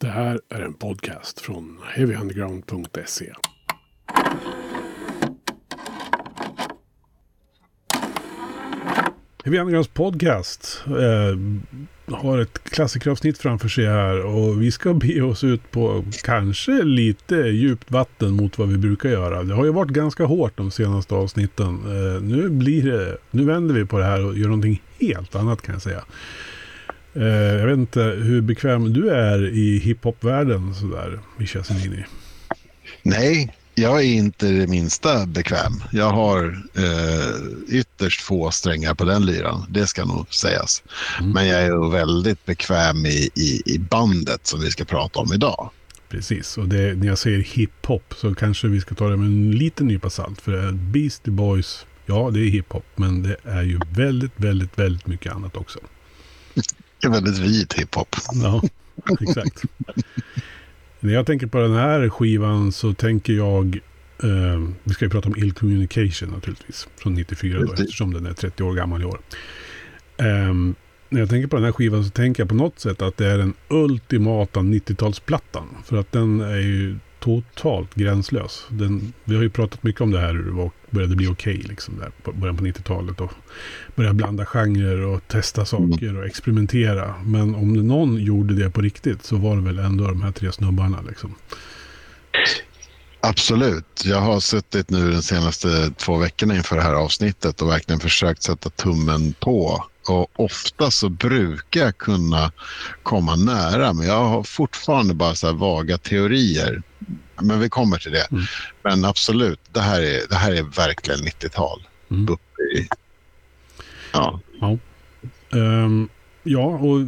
Det här är en podcast från heavyunderground.se. Heavy Undergrounds podcast eh, har ett klassikeravsnitt framför sig här och vi ska be oss ut på kanske lite djupt vatten mot vad vi brukar göra. Det har ju varit ganska hårt de senaste avsnitten. Eh, nu blir det, nu vänder vi på det här och gör någonting helt annat kan jag säga. Eh, jag vet inte hur bekväm du är i hiphop-världen sådär, Mischa Senini. Nej, jag är inte det minsta bekväm. Jag har eh, ytterst få strängar på den lyran, det ska nog sägas. Mm. Men jag är väldigt bekväm i, i, i, bandet som vi ska prata om idag. Precis, och det, när jag säger hiphop så kanske vi ska ta det med en liten nypa salt. För Beastie Boys, ja det är hiphop, men det är ju väldigt, väldigt, väldigt mycket annat också. Det är väldigt vit hiphop. Ja, exakt. När jag tänker på den här skivan så tänker jag, eh, vi ska ju prata om Ill Communication naturligtvis, från 94 då, eftersom den är 30 år gammal i år. Eh, när jag tänker på den här skivan så tänker jag på något sätt att det är den ultimata 90-talsplattan. För att den är ju totalt gränslös. Den, vi har ju pratat mycket om det här hur det började bli okej okay, liksom där på början på 90-talet. Och börja blanda genrer och testa saker och experimentera. Men om någon gjorde det på riktigt så var det väl ändå de här tre snubbarna liksom. Absolut. Jag har suttit nu de senaste två veckorna inför det här avsnittet och verkligen försökt sätta tummen på. Och ofta så brukar jag kunna komma nära, men jag har fortfarande bara så vaga teorier. Men vi kommer till det. Mm. Men absolut, det här är, det här är verkligen 90-tal. Mm. Ja. Ja. Um, ja, och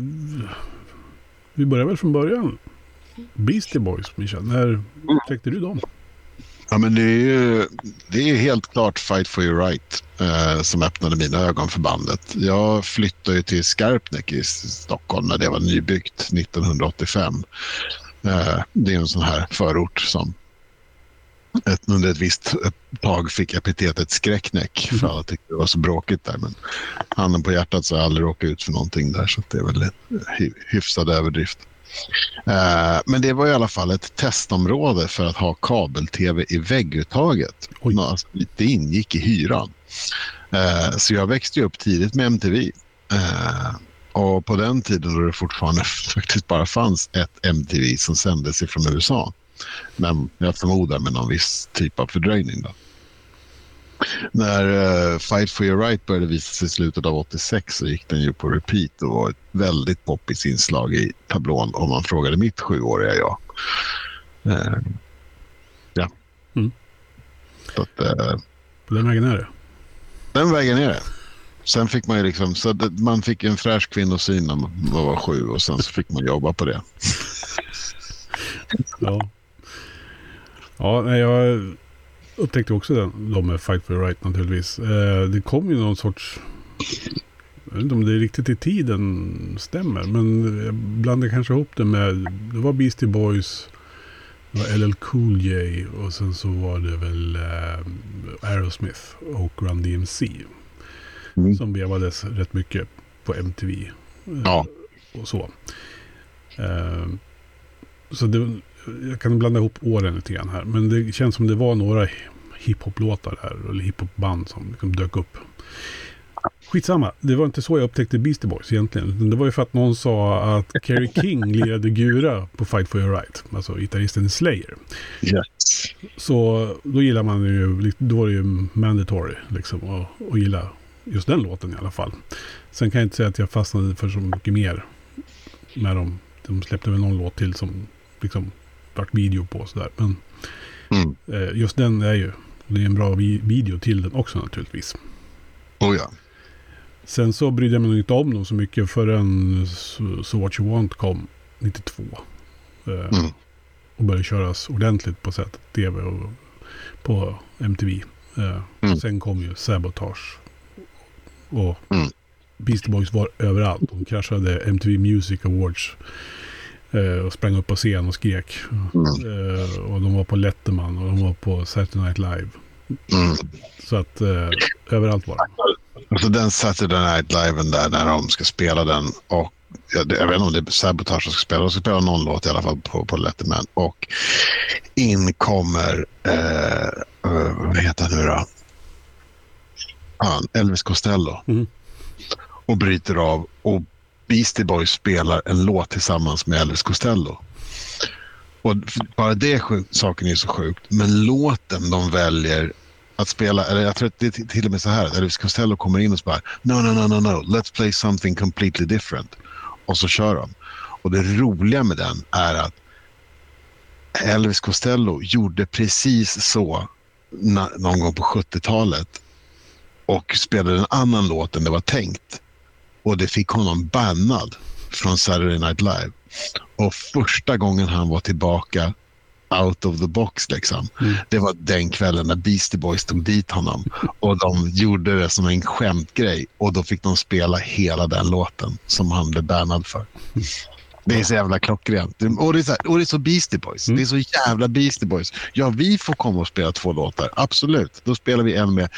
vi börjar väl från början. Beastie Boys, Mischa. När upptäckte du dem? Ja, men det är ju det är helt klart Fight for your right eh, som öppnade mina ögon för bandet. Jag flyttade ju till Skarpnäck i Stockholm när det var nybyggt 1985. Eh, det är en sån här förort som ett, under ett visst tag fick epitetet skräcknäck för mm. alla tyckte det var så bråkigt där. Men handen på hjärtat så har jag aldrig råkat ut för någonting där så det är väl en hyfsad överdrift. Uh, men det var i alla fall ett testområde för att ha kabel-tv i vägguttaget. Alltså, det ingick i hyran. Uh, så jag växte upp tidigt med MTV. Uh, eh, och på den tiden då det fortfarande faktiskt bara fanns ett MTV som sändes ifrån USA. Men jag förmodar med någon viss typ av fördröjning. Då. När uh, Fight for your right började visas i slutet av 86 så gick den ju på repeat och var ett väldigt poppis inslag i tablån om man frågade mitt sjuåriga jag. Uh, ja. Mm. Så att, uh, den vägen är det? Den vägen är det. Sen fick man ju liksom, så man fick en fräsch kvinnosyn när man var sju och sen så fick man jobba på det. ja. Ja, jag upptäckte också den, de med Fight for the Right naturligtvis. Eh, det kom ju någon sorts... Jag vet inte om det riktigt i tiden stämmer. Men jag blandade kanske ihop det med... Det var Beastie Boys. Det var LL Cool J. Och sen så var det väl eh, Aerosmith och Run DMC. Mm. Som vevades rätt mycket på MTV. Eh, ja. Och så. Eh, så det, jag kan blanda ihop åren lite grann här. Men det känns som det var några hiphop-låtar här. Eller hiphop-band som liksom dök upp. Skitsamma, det var inte så jag upptäckte Beastie Boys egentligen. Det var ju för att någon sa att Kerry King lirade Gura på Fight for your right. Alltså gitarristen i Slayer. Yes. Så då gillar man ju, då var det ju mandatory liksom att gilla just den låten i alla fall. Sen kan jag inte säga att jag fastnade för så mycket mer med dem. De släppte väl någon låt till som liksom vart video på sådär. Men mm. eh, just den är ju, det är en bra vi video till den också naturligtvis. Oh ja. Sen så brydde jag mig inte om dem så mycket förrän So, so What You Want kom 92. Eh, mm. Och började köras ordentligt på sätt tv och på MTV. Eh, mm. Sen kom ju Sabotage. Och mm. Beastie Boys var överallt. De kraschade MTV Music Awards Eh, och sprang upp på scen och skrek. Mm. Eh, och de var på Letterman och de var på Saturday Night Live. Mm. Så att eh, överallt var de. Alltså den Saturday Night Live där när de ska spela den och jag, jag vet inte om det är Sabotage som ska spela. De ska spela någon låt i alla fall på, på Letterman. Och in kommer, eh, eh, vad heter han nu då? Han, Elvis Costello. Mm. Och bryter av och Beastie Boys spelar en låt tillsammans med Elvis Costello. Och bara det saken är så sjukt. Men låten de väljer att spela, eller jag tror att det är till och med så här Elvis Costello kommer in och så bara no, no, no, no, no, let's play something completely different. Och så kör de. Och det roliga med den är att Elvis Costello gjorde precis så någon gång på 70-talet och spelade en annan låt än det var tänkt. Och det fick honom bannad från Saturday Night Live. Och första gången han var tillbaka out of the box liksom. Mm. Det var den kvällen när Beastie Boys tog dit honom. Och de gjorde det som en skämtgrej. Och då fick de spela hela den låten som han blev bannad för. Det är så jävla klockrent. Och det är så, här, och det är så Beastie Boys. Mm. Det är så jävla Beastie Boys. Ja, vi får komma och spela två låtar. Absolut. Då spelar vi en med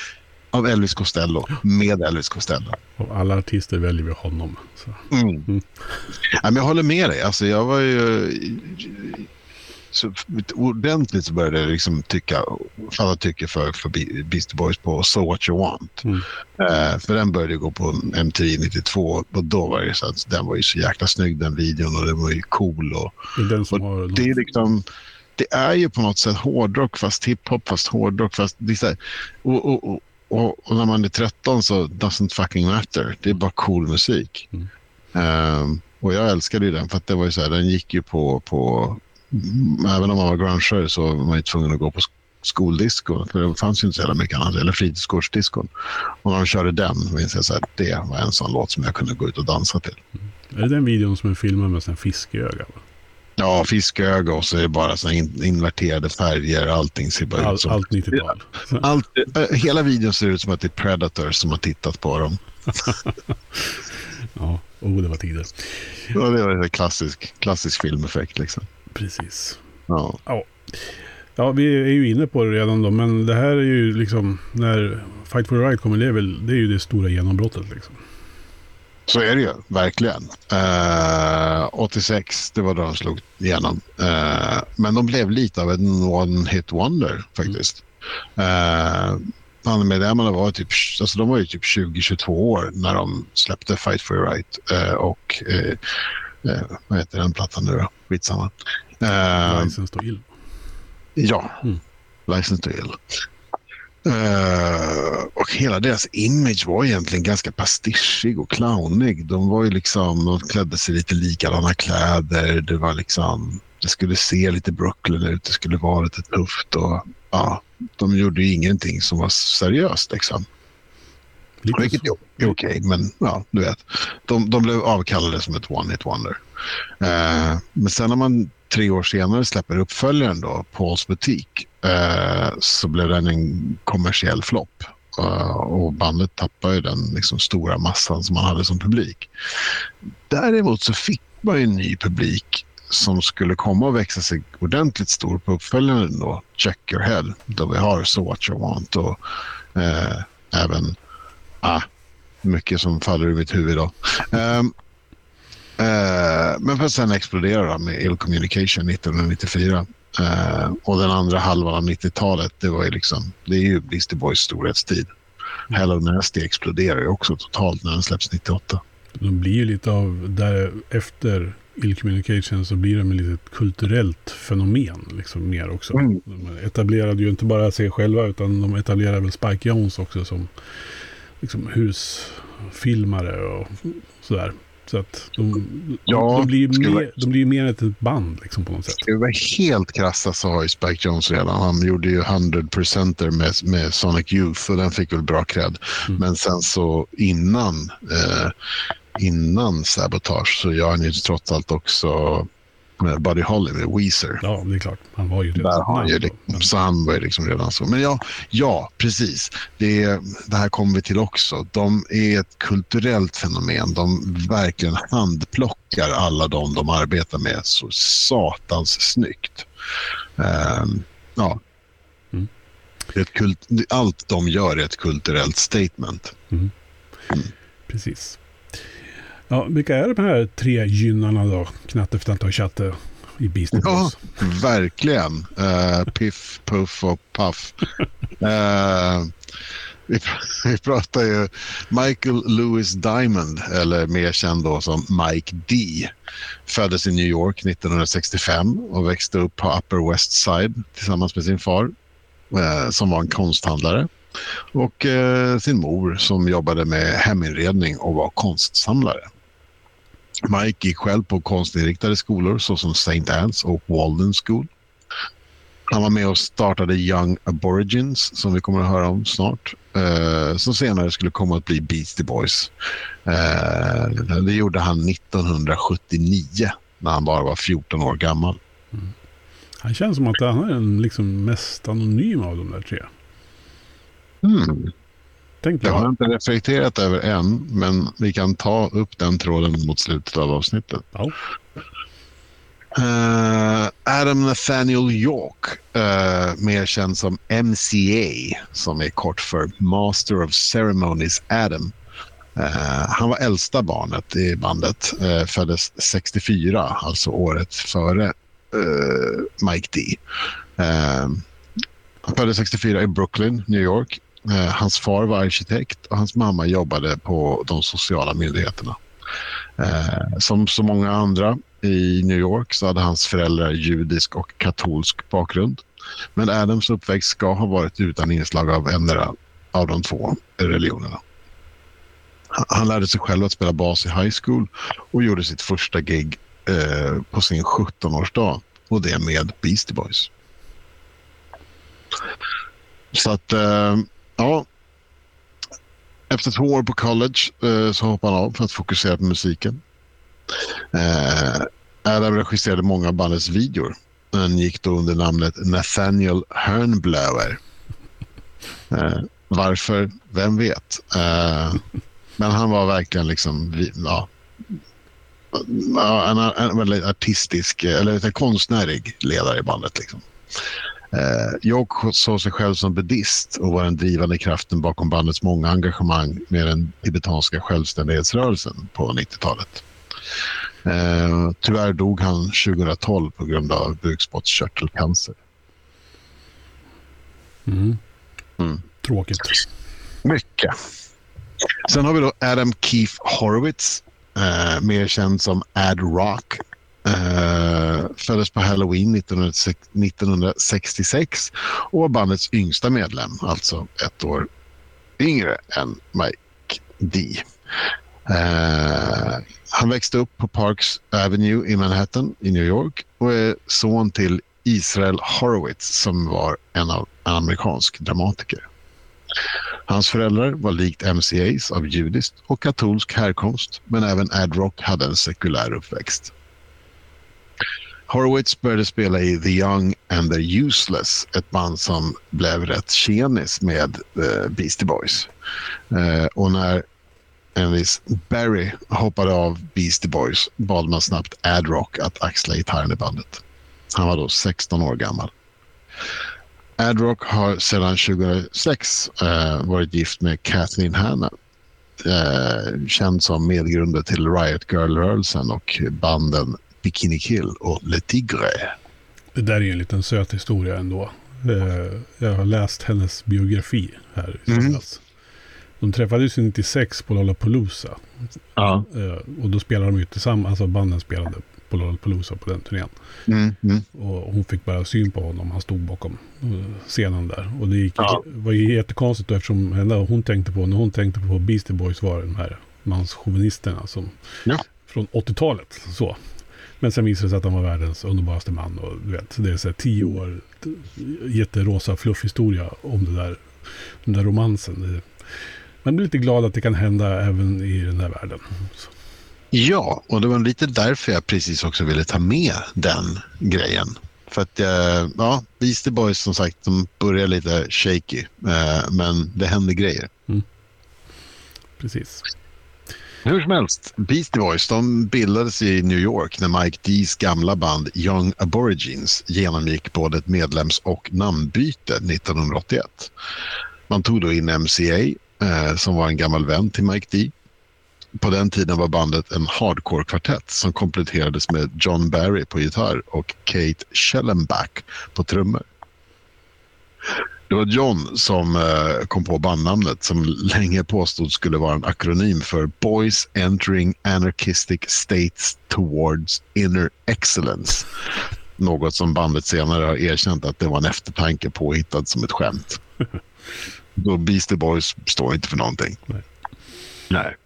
av Elvis Costello med Elvis Costello. Och alla artister väljer vi honom. Så. Mm. Mm. Ja, men jag håller med dig. Alltså, jag var ju... Så ordentligt så började jag liksom tycka, falla tycke för, för Be- Beastie Boys på So What You Want. Mm. Eh, för den började gå på MTV 92 och då var det så att den var ju så jäkla snygg den videon och den var ju cool. Och, Och det är liksom... Det är ju på något sätt hårdrock fast hiphop fast hårdrock fast... Det är här, och, och, och, och, och när man är 13 så doesn't fucking matter. Det är bara cool musik. Mm. Ehm, och jag älskade ju den för att det var ju så här, den gick ju på... på mm, även om man var grungeare så var man ju tvungen att gå på sk- skoldisco. För det fanns ju inte så jävla mycket annat. Eller fritidsgårdsdiskon. Och när de körde den minns jag så här, det var en sån låt som jag kunde gå ut och dansa till. Är det den videon som är filmad med en fisköga? Va? Ja, fisköga och så är det bara så in, inverterade färger. Allting ser bara All, ut som... allt 90-tal. Allt, äh, hela videon ser ut som att det är Predator som har tittat på dem. Ja, oh, det var tider. Ja, det var en klassisk, klassisk filmeffekt. Liksom. Precis. Ja. Ja, vi är ju inne på det redan då, men det här är ju liksom när Fight for the Right kommer, det är, väl, det är ju det stora genombrottet liksom. Så är det ju, verkligen. Eh, 86, det var då de slog igenom. Eh, men de blev lite av en one-hit wonder faktiskt. Uh, Bandmedlemmarna var typ, alltså de var ju typ 20-22 år när de släppte Fight for your right. Eh, och eh, eh, vad heter den plattan nu då? Skitsamma. Uh, License to Ill. Ja, Mm. License to Ill. Eh, och hela deras image var egentligen ganska pastischig och clownig. De var ju liksom, de klädde sig lite likadana kläder. Det var liksom, det skulle se lite Brooklyn ut. Det skulle vara lite tufft och ja, de gjorde ju ingenting som var seriöst liksom. Lite Vilket är okej, men ja, du vet. De, de blev avkallade som ett one-hit wonder. Eh, men sen när man tre år senare släpper uppföljaren då, Pauls butik, eh, så blev den en kommersiell flopp. Uh, och bandet tappade ju den liksom, stora massan som man hade som publik. Däremot så fick man ju en ny publik som skulle komma och växa sig ordentligt stor på uppföljaren då, Check Your Head, då vi har So What You Want och eh, även ah, mycket som faller ur mitt huvud då. Ehm, eh, men för att sen explodera då med Ill Communication 1994. Eh, och den andra halvan av 90-talet, det var ju liksom, det är ju Beastie Boys storhetstid. Hello Nasty exploderar ju också totalt när den släpps 98. De blir ju lite av, där efter Ill Communication så blir de ett litet kulturellt fenomen liksom mer också. Mm. De etablerade ju inte bara sig själva utan de etablerade väl Spike Jones också som liksom husfilmare och sådär. Så att de, Ja, de, blir ju mer, de blir mer ett band liksom på något sätt. Ska vi vara helt krassa så har ju Spike Jones redan. Han gjorde ju 100% med, med Sonic Youth och den fick väl bra cred. Mm. Men sen så innan, eh, innan Sabotage så gör han ju trots allt också med Buddy Holly med Weezer. Ja, det är klart. Han var ju Där har han ju liksom, så han var ju liksom redan så. Men ja, ja precis. Det, det här kommer vi till också. De är ett kulturellt fenomen. De verkligen handplockar alla de de arbetar med så satans snyggt. Ehm, ja. Mm. Det kult, allt de gör är ett kulturellt statement. Precis. Ja, vilka är de här tre gynnarna då? Knatte, Fnatte och Tjatte i Beastie Ja, Boys? verkligen. Uh, piff, Puff och Puff. Uh, eh, vi, pr- vi pratar ju Michael Lewis Diamond, eller mer känd då som Mike D. Föddes i New York 1965 och växte upp på Upper West Side tillsammans med sin far uh, som var en konsthandlare och eh, sin mor som jobbade med heminredning och var konstsamlare. Mike gick själv på konstinriktade skolor såsom St. Anne's och Walden School. Han var med och startade Young Aborigines som vi kommer att höra om snart. Eh, som senare skulle komma att bli Beastie Boys. Eh, det gjorde han 1979 när han bara var 14 år gammal. Han känns som att han är den liksom mest anonyma av de där tre. Hmm. Har jag jag. inte reflekterat över än, men vi kan ta upp den tråden mot slutet av avsnittet. Ja. Eh, Adam Nathaniel York, eh, mer känd som MCA, som är kort för Master of Ceremonies Adam. Eh, han var äldsta barnet i bandet, föddes 64, alltså året före Mike D. Han föddes 64 i Brooklyn, New York. Eh, hans far var arkitekt och hans mamma jobbade på de sociala myndigheterna. Eh, som så många andra i New York så hade hans föräldrar judisk och katolsk bakgrund. Men Adams uppväxt ska ha varit utan inslag av endera av de två religionerna. Han- Han lärde sig själv att spela bas i high school och gjorde sitt första gig eh, på sin 17-årsdag och det med Beastie Boys. Så att, eh, ja. Efter två år på college eh, så hoppade han av för att fokusera på musiken. Eh, Adam regisserade många av bandets videor. Han gick då under namnet Nathaniel Hernblower. Eh, varför? Vem vet? Eh, men han var verkligen liksom, ja, en, en väldigt artistisk, eh, eller konstnärlig ledare i bandet. Liksom. Eh, jag såg sig själv som buddhist och var den drivande kraften bakom bandets många engagemang med den tibetanska självständighetsrörelsen på 90-talet. Eh, tyvärr dog han 2012 på grund av bukspottkörtelcancer. Mm. Mm. Tråkigt. Mycket. Sen har vi då Adam Keefe Horowitz, eh, mer känd som Ad Rock. Eh, föddes på Halloween 1966 och var bandets yngsta medlem, alltså ett år yngre än Mike D. Eh, han växte upp på Parks Avenue i Manhattan i New York och är son till Israel Horowitz som var en, av, en amerikansk dramatiker. Hans föräldrar var likt MCAs av judisk och katolsk härkomst men även Ad Rock hade en sekulär uppväxt. Horowitz började spela i The Young and the Useless, ett band som blev rätt tjenis med eh, Beastie Boys. Eh, och när en viss Barry hoppade av Beastie Boys bad man snabbt Ad Rock att axla gitarren i bandet. Han var då 16 år gammal. Ad Rock har sedan 2006 eh, varit gift med Kathleen Hanna. Eh, känd som medgrundare till Riot Girl-rörelsen och banden Bikini Kill och Le Tigre. Det där är ju en liten söt historia ändå. Eh, Jag har läst hennes biografi här i Mm. De träffades ju 96 på Lollapalooza. Ja. Eh, Och då spelade de ju tillsammans, alltså banden spelade på Lollapalooza på den turnén. Mm, mm. Och hon fick bara syn på honom. Han stod bakom eh, scenen där. Och det gick, Ja. var ju jättekonstigt då, eftersom hon tänkte på, när hon tänkte på Beastie Boys var de här manschauvinisterna som Ja. från 80-talet. Så. Men sen visade det sig att han var världens underbaraste man. Och du vet, det är så här tio år, jätterosa fluffhistoria om det där, den där romansen. Man blir lite glad att det kan hända även i den här världen. Så. Ja, och det var lite därför jag precis också ville ta med den grejen. För att, eh, ja, Beastie Boys som sagt, de börjar lite shaky, eh, men det händer grejer. Precis. Hur som helst, Beastie Boys de bildades i New York när Mike Dees gamla band Young Aborigines genomgick både ett medlems och namnbyte 1981. Man tog då in MCA eh, som var en gammal vän till Mike D. på den tiden var bandet en hardcore-kvartett som kompletterades med John Barry på gitarr och Kate Schellenbach på trummor. Det var John som eh, kom på bandnamnet som länge påstod skulle vara en akronym för Boys Entering Anarchistic States Towards Inner Excellence. Något som bandet senare har erkänt att det var en eftertanke påhittad som ett skämt. Då Beastie Boys står inte för någonting. Nej. Nej.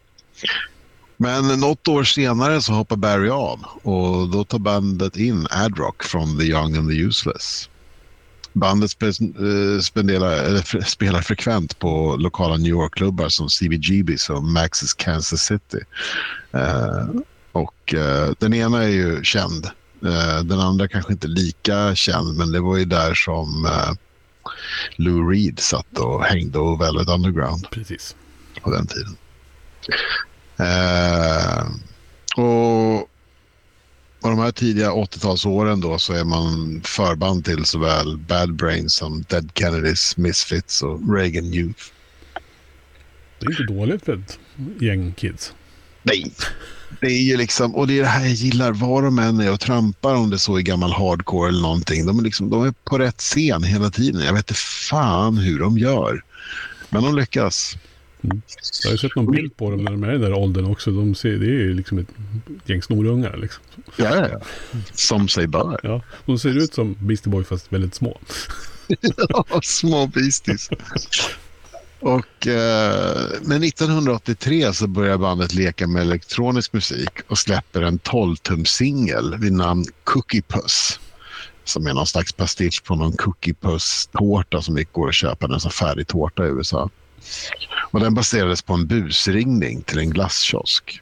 Men något år senare så hoppar Barry av och då tar bandet in Adrock från The Young and the Useless. Bandet eh, spenderar, spelar frekvent på lokala New York-klubbar som CBGBs och Max's Kansas City. Eh, och eh, den ena är ju känd. Den andra kanske inte lika känd, men det var ju där som Lou Reed satt och hängde och Velvet Underground Precis. på den tiden. Och på de här tidiga 80-talsåren då så är man förband till såväl Bad Brains som Dead Kennedys, Misfits och Reagan Youth. Det är inte dåligt för ett gäng kids. Nej. Det är ju liksom, och det är det här jag gillar, var de än är och trampar om det så är gammal hardcore eller någonting. De är, liksom, de är på rätt scen hela tiden. Jag vet inte fan hur de gör. Men de lyckas. Jag har sett någon bild på dem när de är i den där åldern också. De ser, det är ju liksom ett gäng snorungar liksom. Ja, ja, ja. Som sig bör. Ja, de ser ut som Beastie Boy fast väldigt små. Små beasties. Och, eh, men 1983 så börjar bandet leka med elektronisk musik och släpper en 12-tum-singel vid namn Cookie Puss. Som är någon slags pastisch på någon Cookie Puss-tårta som gick går att köpa. En sån färdig tårta i USA. Och den baserades på en busringning till en glasskiosk.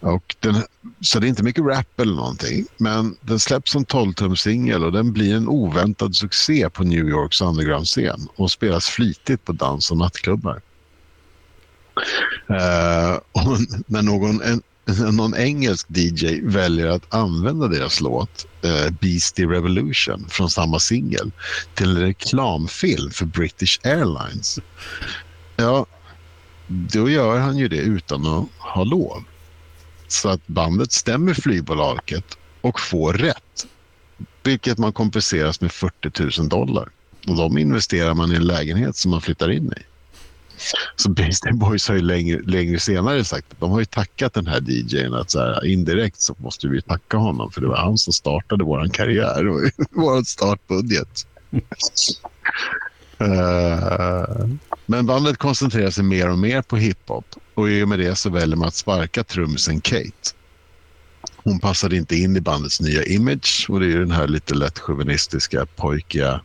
Och den, så det är inte mycket rap eller någonting. Men den släpps som 12-tumssingel och den blir en oväntad succé på New Yorks underground-scen och spelas flitigt på dans och nattklubbar. Uh, och när någon, en, någon engelsk DJ väljer att använda deras låt eh, Beastie Revolution från samma singel till en reklamfilm för British Airlines. Ja, då gör han ju det utan att ha lov. Så att bandet stämmer flygbolaget och får rätt. Vilket man kompenseras med 40 000 dollar. Och de investerar man i en lägenhet som man flyttar in i. Så Beastie Boys har ju längre, längre senare sagt att de har ju tackat den här DJn att så här, indirekt så måste vi tacka honom för det var han som startade vår karriär och vår startbudget. Eh, men bandet koncentrerar sig mer och mer på hiphop och i och med det så väljer man att sparka trummisen Kate. Hon passade inte in i bandets nya image och det är ju den här lite lätt chauvinistiska, pojkiga,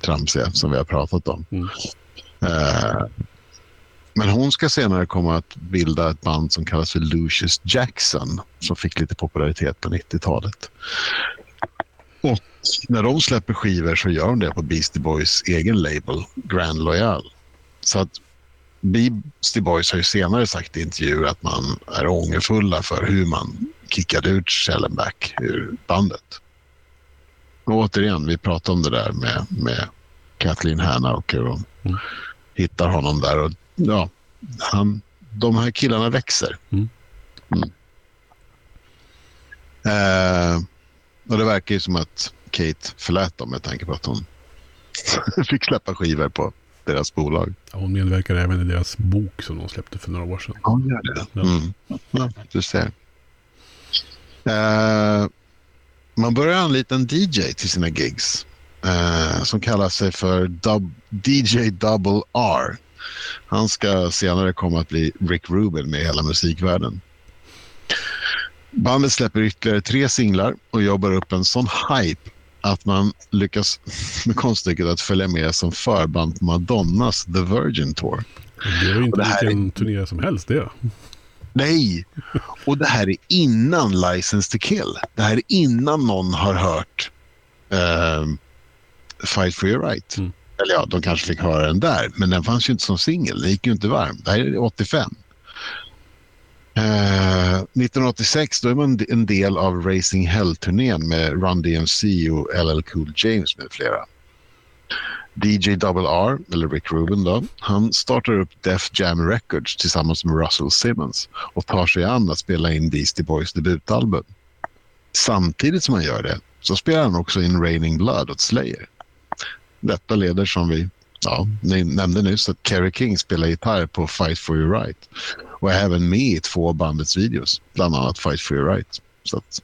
tramsiga som vi har pratat om. Mm. Eh, men hon ska senare komma att bilda ett band som kallas för Lucius Jackson som fick lite popularitet på 90-talet. Och när de släpper skivor så gör de det på Beastie Boys egen label Grand Loyal. Så att Beastie Boys har ju senare sagt i intervjuer att man är ångerfulla för hur man kickade ut Schellenback ur bandet. Och återigen, vi pratade om det där med, med Kathleen Hanauker. och Mm hittar honom där. Och, ja, han, de här killarna växer. Mm. Mm. Eh, och det verkar ju som att Kate förlät dem med tanke på att hon fick släppa skivor på deras bolag. Ja, hon medverkar även i deras bok som de släppte för några år sedan. Ja, gör det. Mm. Ja, du ser. Eh, man börjar anlita en DJ till sina gigs eh, som kallar sig för Dub- DJ Double R. Han ska senare komma att bli Rick Rubin med hela musikvärlden. Bandet släpper ytterligare tre singlar och jobbar upp en sån hype att man lyckas med konststycket att följa med som förband på Madonnas The Virgin Tour. Det är ju inte här är- vilken turné som helst det. Nej, och det här är innan License to Kill. Det här är innan någon har hört ehm, Fight for your right. Mm. Eller ja, de kanske fick höra den där, men den fanns ju inte som singel. Den gick ju inte varm. Det här är 85. Eh, 1986 då är man en del av Racing Hell-turnén med Run DMC och LL Cool James med flera. DJ Double R, eller Rick Rubin då, han startar upp Def Jam Records tillsammans med Russell Simmons och tar sig an att spela in Beastie Boys debutalbum. Samtidigt som han gör det så spelar han också in Raining Blood åt Slayer. Detta leder som vi ja, ni nämnde nyss att Kerry King spelar gitarr på Fight for your right och är även med i två av bandets videos, bland annat Fight for your right. Så att,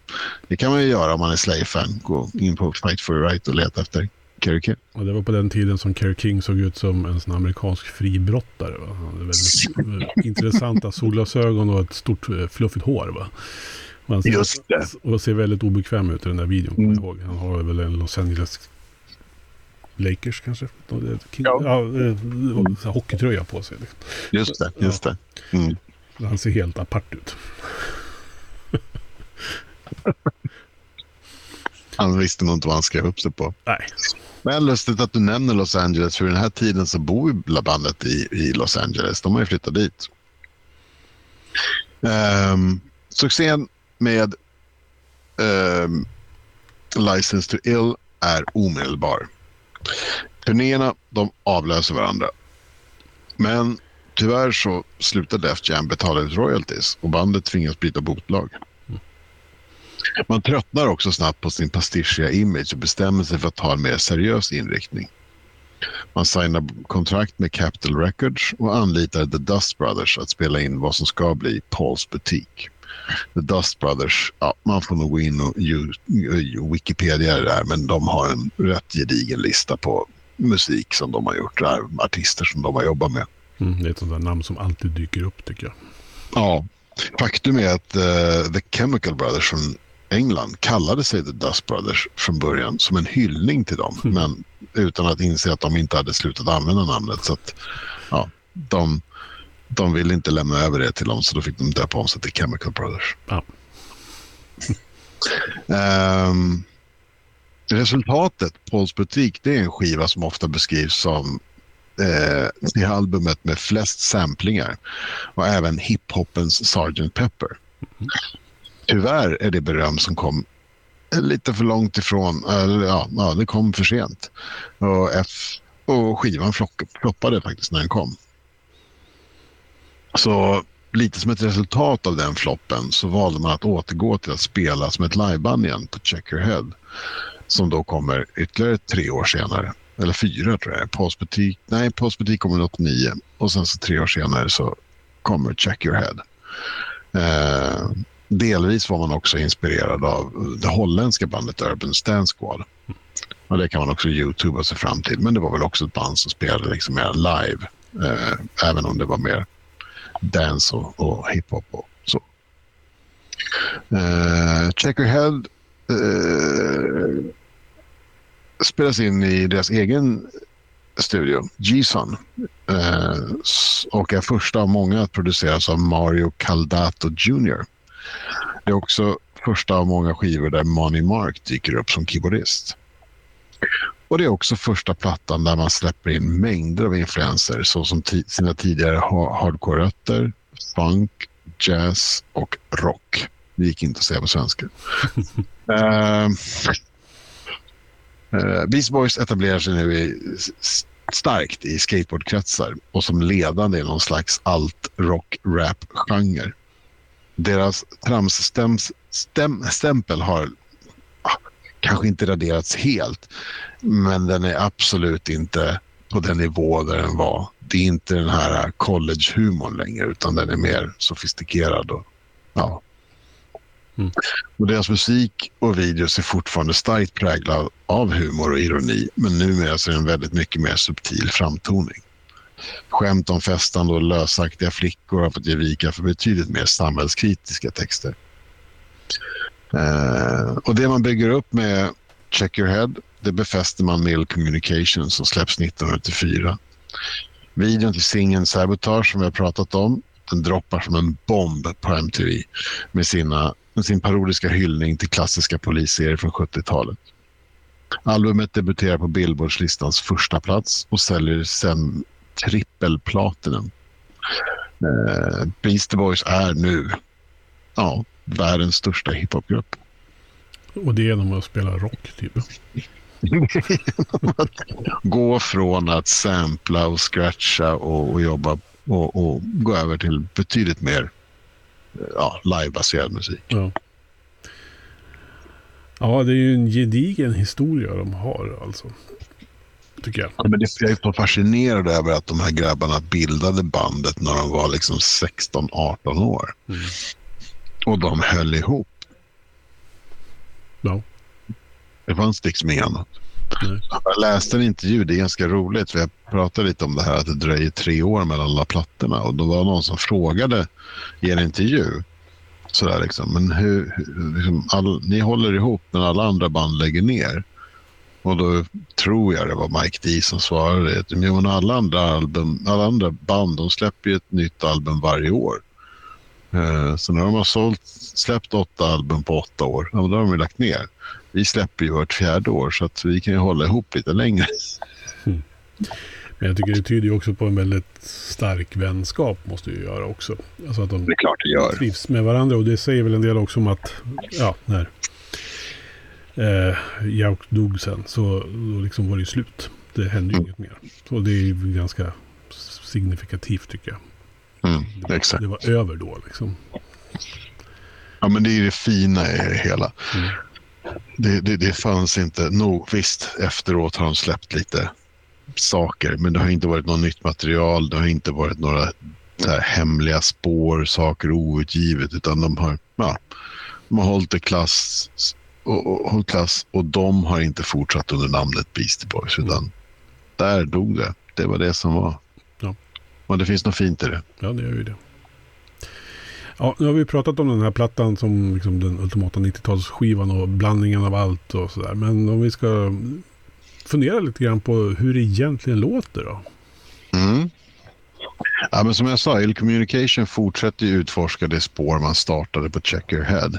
det kan man ju göra om man är Slayer-fan. Gå in på Fight for your right och leta efter Kerry King. Och det var på den tiden som Kerry King såg ut som en sån amerikansk fribrottare. Va? Han hade väldigt intressanta solglasögon och ett stort eh, fluffigt hår. Va? Ser, Just det. Och ser väldigt obekväm ut i den där videon. Mm. jag ihåg. Han har väl en Los Angeles Lakers kanske? King, Ja. ja. eh, hockeytröja på sig. Liksom. Just det. Just det. Mm. Han ser helt apart ut. Han visste nog inte vad han skrev upp sig på. Nej, Men lustigt att du nämner Los Angeles. För den här tiden så bor ju bandet i, i Los Angeles. De har ju flyttat dit. Um, succén med um, License to Ill är omedelbar. Turnéerna de avlöser varandra. Men tyvärr så slutar Def Jam betala ut royalties och bandet tvingas byta botlag. Man tröttnar också snabbt på sin pastischiga image och bestämmer sig för att ta en mer seriös inriktning. Man signar kontrakt med Capital Records och anlitar The Dust Brothers att spela in vad som ska bli Pauls butik. The Dust Brothers, ja, man får nog gå in och Wikipedia det där, men de har en rätt gedigen lista på musik som de har gjort, där, artister som de har jobbat med. mm, det är ett sånt där namn som alltid dyker upp tycker jag. Ja, faktum är att eh, The Chemical Brothers från England kallade sig The Dust Brothers från början som en hyllning till dem. Mm. Men utan att inse att de inte hade slutat använda namnet. Så att, ja, de, de ville inte lämna över det till dem så då fick de döpa om sig till Chemical Brothers. Ja. Ehm, resultatet, Pauls butik, det är en skiva som ofta beskrivs som eh, det albumet med flest samplingar och även hiphopens Sgt. Pepper. Tyvärr är det beröm som kom lite för långt ifrån, eller ja, ja det kom för sent. Och, F, och skivan floppade faktiskt när den kom. Så lite som ett resultat av den floppen så valde man att återgå till att spela som ett liveband igen på Check Your Head. Som då kommer ytterligare tre år senare. Eller fyra tror jag. Postbutik, nej, Postbutik kommer 89 och sen så tre år senare så kommer Check Your Head. Eh, delvis var man också inspirerad av det holländska bandet Urban Stand Squad. Och det kan man också youtuba sig fram till. Men det var väl också ett band som spelade liksom mer live. Eh, även om det var mer dance och, och hiphop och så. Eh, uh, Checkerhead uh, eh, spelas in i deras egen studio, G-Sun. Uh, och är första av många att produceras av Mario Caldato Jr. Det är också första av många skivor där Money Mark dyker upp som keyboardist. Och det är också första plattan där man släpper in mängder av influenser såsom sina tidigare ha- hardcore-rötter, funk, jazz och rock. Det gick inte att säga på svenska. uh, uh, Beast Boys etablerar sig nu i, starkt i skateboardkretsar och som ledande i någon slags alt-rock-rap-genre. Deras tramsstämpel har kanske inte raderats helt, men den är absolut inte på den nivå där den var. Det är inte den här college-humorn längre, utan den är mer sofistikerad. Och, ja. Mm. och deras musik och videos är fortfarande starkt präglad av humor och ironi, men numera så är den väldigt mycket mer subtil framtoning. Skämt om festande och lösaktiga flickor har fått ge vika för betydligt mer samhällskritiska texter. Eh, och det man bygger upp med Check Your Head, det befäster man med Ill Communication som släpps 1984. Videon till singeln Sabotage som vi har pratat om, den droppar som en bomb på MTV med, sina, med sin parodiska hyllning till klassiska polisserier från 70-talet. Albumet debuterar på Billboardslistans första plats och säljer sen trippelplatinum. Eh, Beastie Boys är nu ja, världens största hiphopgrupp. Och det är genom att spela rock typ. gå från att sampla och scratcha och, och jobba och, och, gå över till betydligt mer ja, livebaserad musik. Ja. ja, det är ju en gedigen historia de har alltså. Tycker jag. Ja, men det, jag är så fascinerad över att de här grabbarna bildade bandet när de var liksom 16-18 år. Mm. Och de höll ihop. Ja. Det fanns liksom inget annat. Nej. Jag läste en intervju, det är ganska roligt, för jag pratade lite om det här att det dröjer tre år mellan alla plattorna. Och då var någon som frågade i en intervju, sådär liksom, men hur, hur liksom, all, ni håller ihop men alla andra band lägger ner. Och då tror jag det var Mike D som svarade men alla andra, album, alla andra band de släpper ju ett nytt album varje år. Eh, så när de har sålt, släppt åtta album på åtta år, ja, då har de ju lagt ner. Vi släpper ju vart fjärde år så att vi kan ju hålla ihop lite längre. Men jag tycker det tyder ju också på en väldigt stark vänskap måste ju göra också. Alltså att de Det är klart det gör. trivs med varandra och det säger väl en del också om att, ja, när eh, Jauk dog sen så då liksom var det ju slut. Det hände ju Mm. inget mer. Så det är ju ganska signifikativt tycker jag. Mm, exakt. Det var över då liksom. Ja, men det är det fina i hela. Mm. Det, det, det fanns inte nog. Visst, efteråt har de släppt lite saker, men det har inte varit något nytt material. Det har inte varit några här, hemliga spår, saker outgivet, utan de har, ja, de har hållit det klass och, och, hållit klass och de har inte fortsatt under namnet Beastie Boys, utan där dog det. Det var det som var. Och det finns något fint i det. Ja, det gör ju det. Ja, nu har vi pratat om den här plattan som liksom den ultimata 90-talsskivan och blandningen av allt och sådär. Men om vi ska fundera lite grann på hur det egentligen låter då. Mm. Ja, men som jag sa, Ill Communication fortsätter utforska det spår man startade på Check Your Head.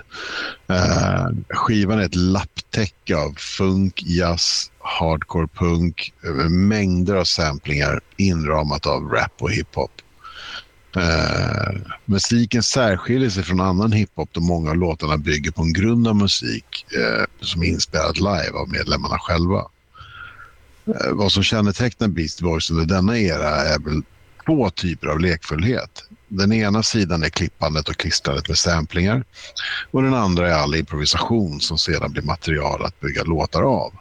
Eh, skivan är ett lapptäcke av funk, jazz, hardcore punk, mängder av samplingar inramat av rap och hiphop. Eh, musiken särskiljer sig från annan hiphop då många av låtarna bygger på en grund av musik eh, som är inspelad live av medlemmarna själva. Eh, vad som kännetecknar Beast Boys under denna era är väl två typer av lekfullhet. Den ena sidan är klippandet och klistrandet med samplingar och den andra är all improvisation som sedan blir material att bygga låtar av.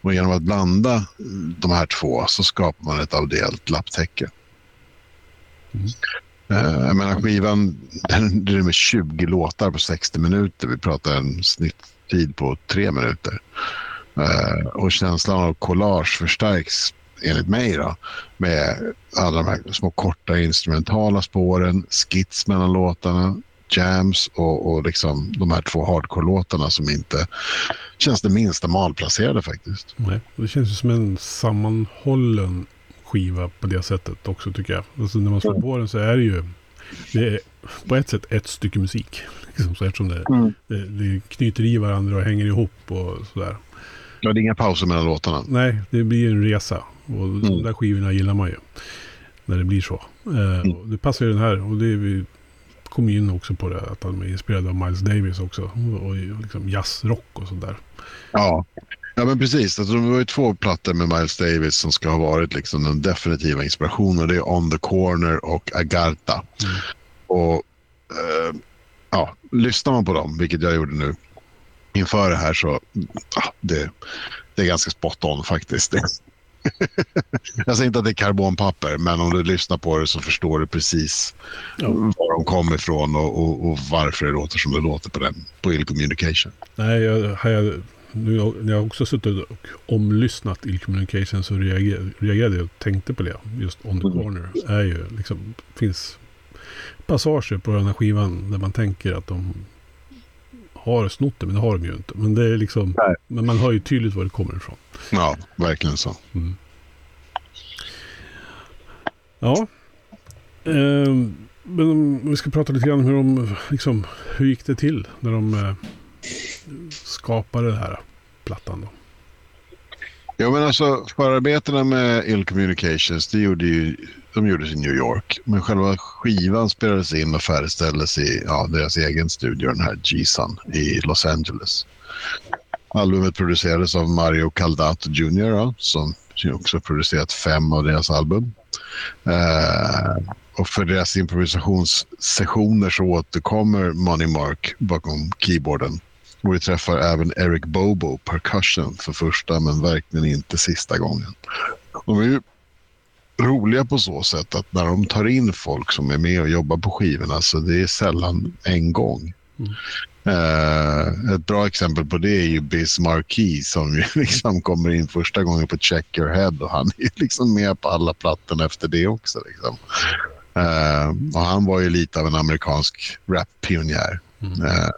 Och genom att blanda de här två så skapar man ett audiellt lapptäcke. Mm. Jag menar skivan, den rymmer 20 låtar på 60 minuter. Vi pratar en snitttid på tre minuter. Eh, och känslan av collage förstärks enligt mig då, med alla de här små korta instrumentala spåren, skits mellan låtarna, jams och, och liksom de här två hardcore-låtarna som inte känns det minsta malplacerade faktiskt. Nej, det känns ju som en sammanhållen skiva på det sättet också tycker jag. Alltså när man slår på den så är det ju det är på ett sätt ett stycke musik. Liksom, så eftersom det, det, det knyter i varandra och hänger ihop och sådär. Ja, det är inga pauser mellan låtarna. Nej, det blir en resa. Och de där skivorna gillar man ju. När det blir så. Eh, och det passar ju den här. Och det är vi kom ju in också på det. Att han är inspirerad av Miles Davis också. Och liksom jazzrock och sådär. Ja. Ja, men precis. Alltså, det var ju två plattor med Miles Davis som ska ha varit liksom den definitiva inspirationen. Det är On the Corner och Agartha. Och eh, ja, lyssnar man på dem, vilket jag gjorde nu inför det här, så ja, det, det är ganska spot on faktiskt. jag säger inte att det är karbonpapper, men om du lyssnar på det så förstår du precis Ja. var de kommer ifrån och, och, och varför det låter som det låter på den, på Ill Communication. Nej, jag, har jag, nu, när jag också suttit och omlyssnat Ill Communication så reagerade, reagerade jag och tänkte på det. Just On the Mm. Corner är ju liksom, finns passager på den här skivan där man tänker att de har snott det, men det har de ju inte. Men det är liksom, Nej. men man hör ju tydligt var det kommer ifrån. Ja, verkligen så. Mm. Ja. Ehm, men om vi ska prata lite grann om hur de, liksom, hur gick det till när de eh, skapade den här plattan då? Ja, men alltså förarbetena med Ill Communications, det gjorde ju, de gjordes i New York. Men själva skivan spelades in och färdigställdes i ja, deras egen studio, den här G-Sun i Los Angeles. Albumet producerades av Mario Caldato Jr. Som också producerat fem av deras album. Eh, och för deras improvisationssessioner så återkommer Money Mark bakom keyboarden. Och vi träffar även Eric Bobo, percussion, för första men verkligen inte sista gången. De är ju roliga på så sätt att när de tar in folk som är med och jobbar på skivorna så det är sällan en gång. Mm. Uh, ett bra exempel på det är ju Biz Marquis som ju liksom kommer in första gången på Check Your Head och han är liksom med på alla plattorna efter det också. Liksom. Uh, och han var ju lite av en amerikansk rap-pionjär. Mm. Uh,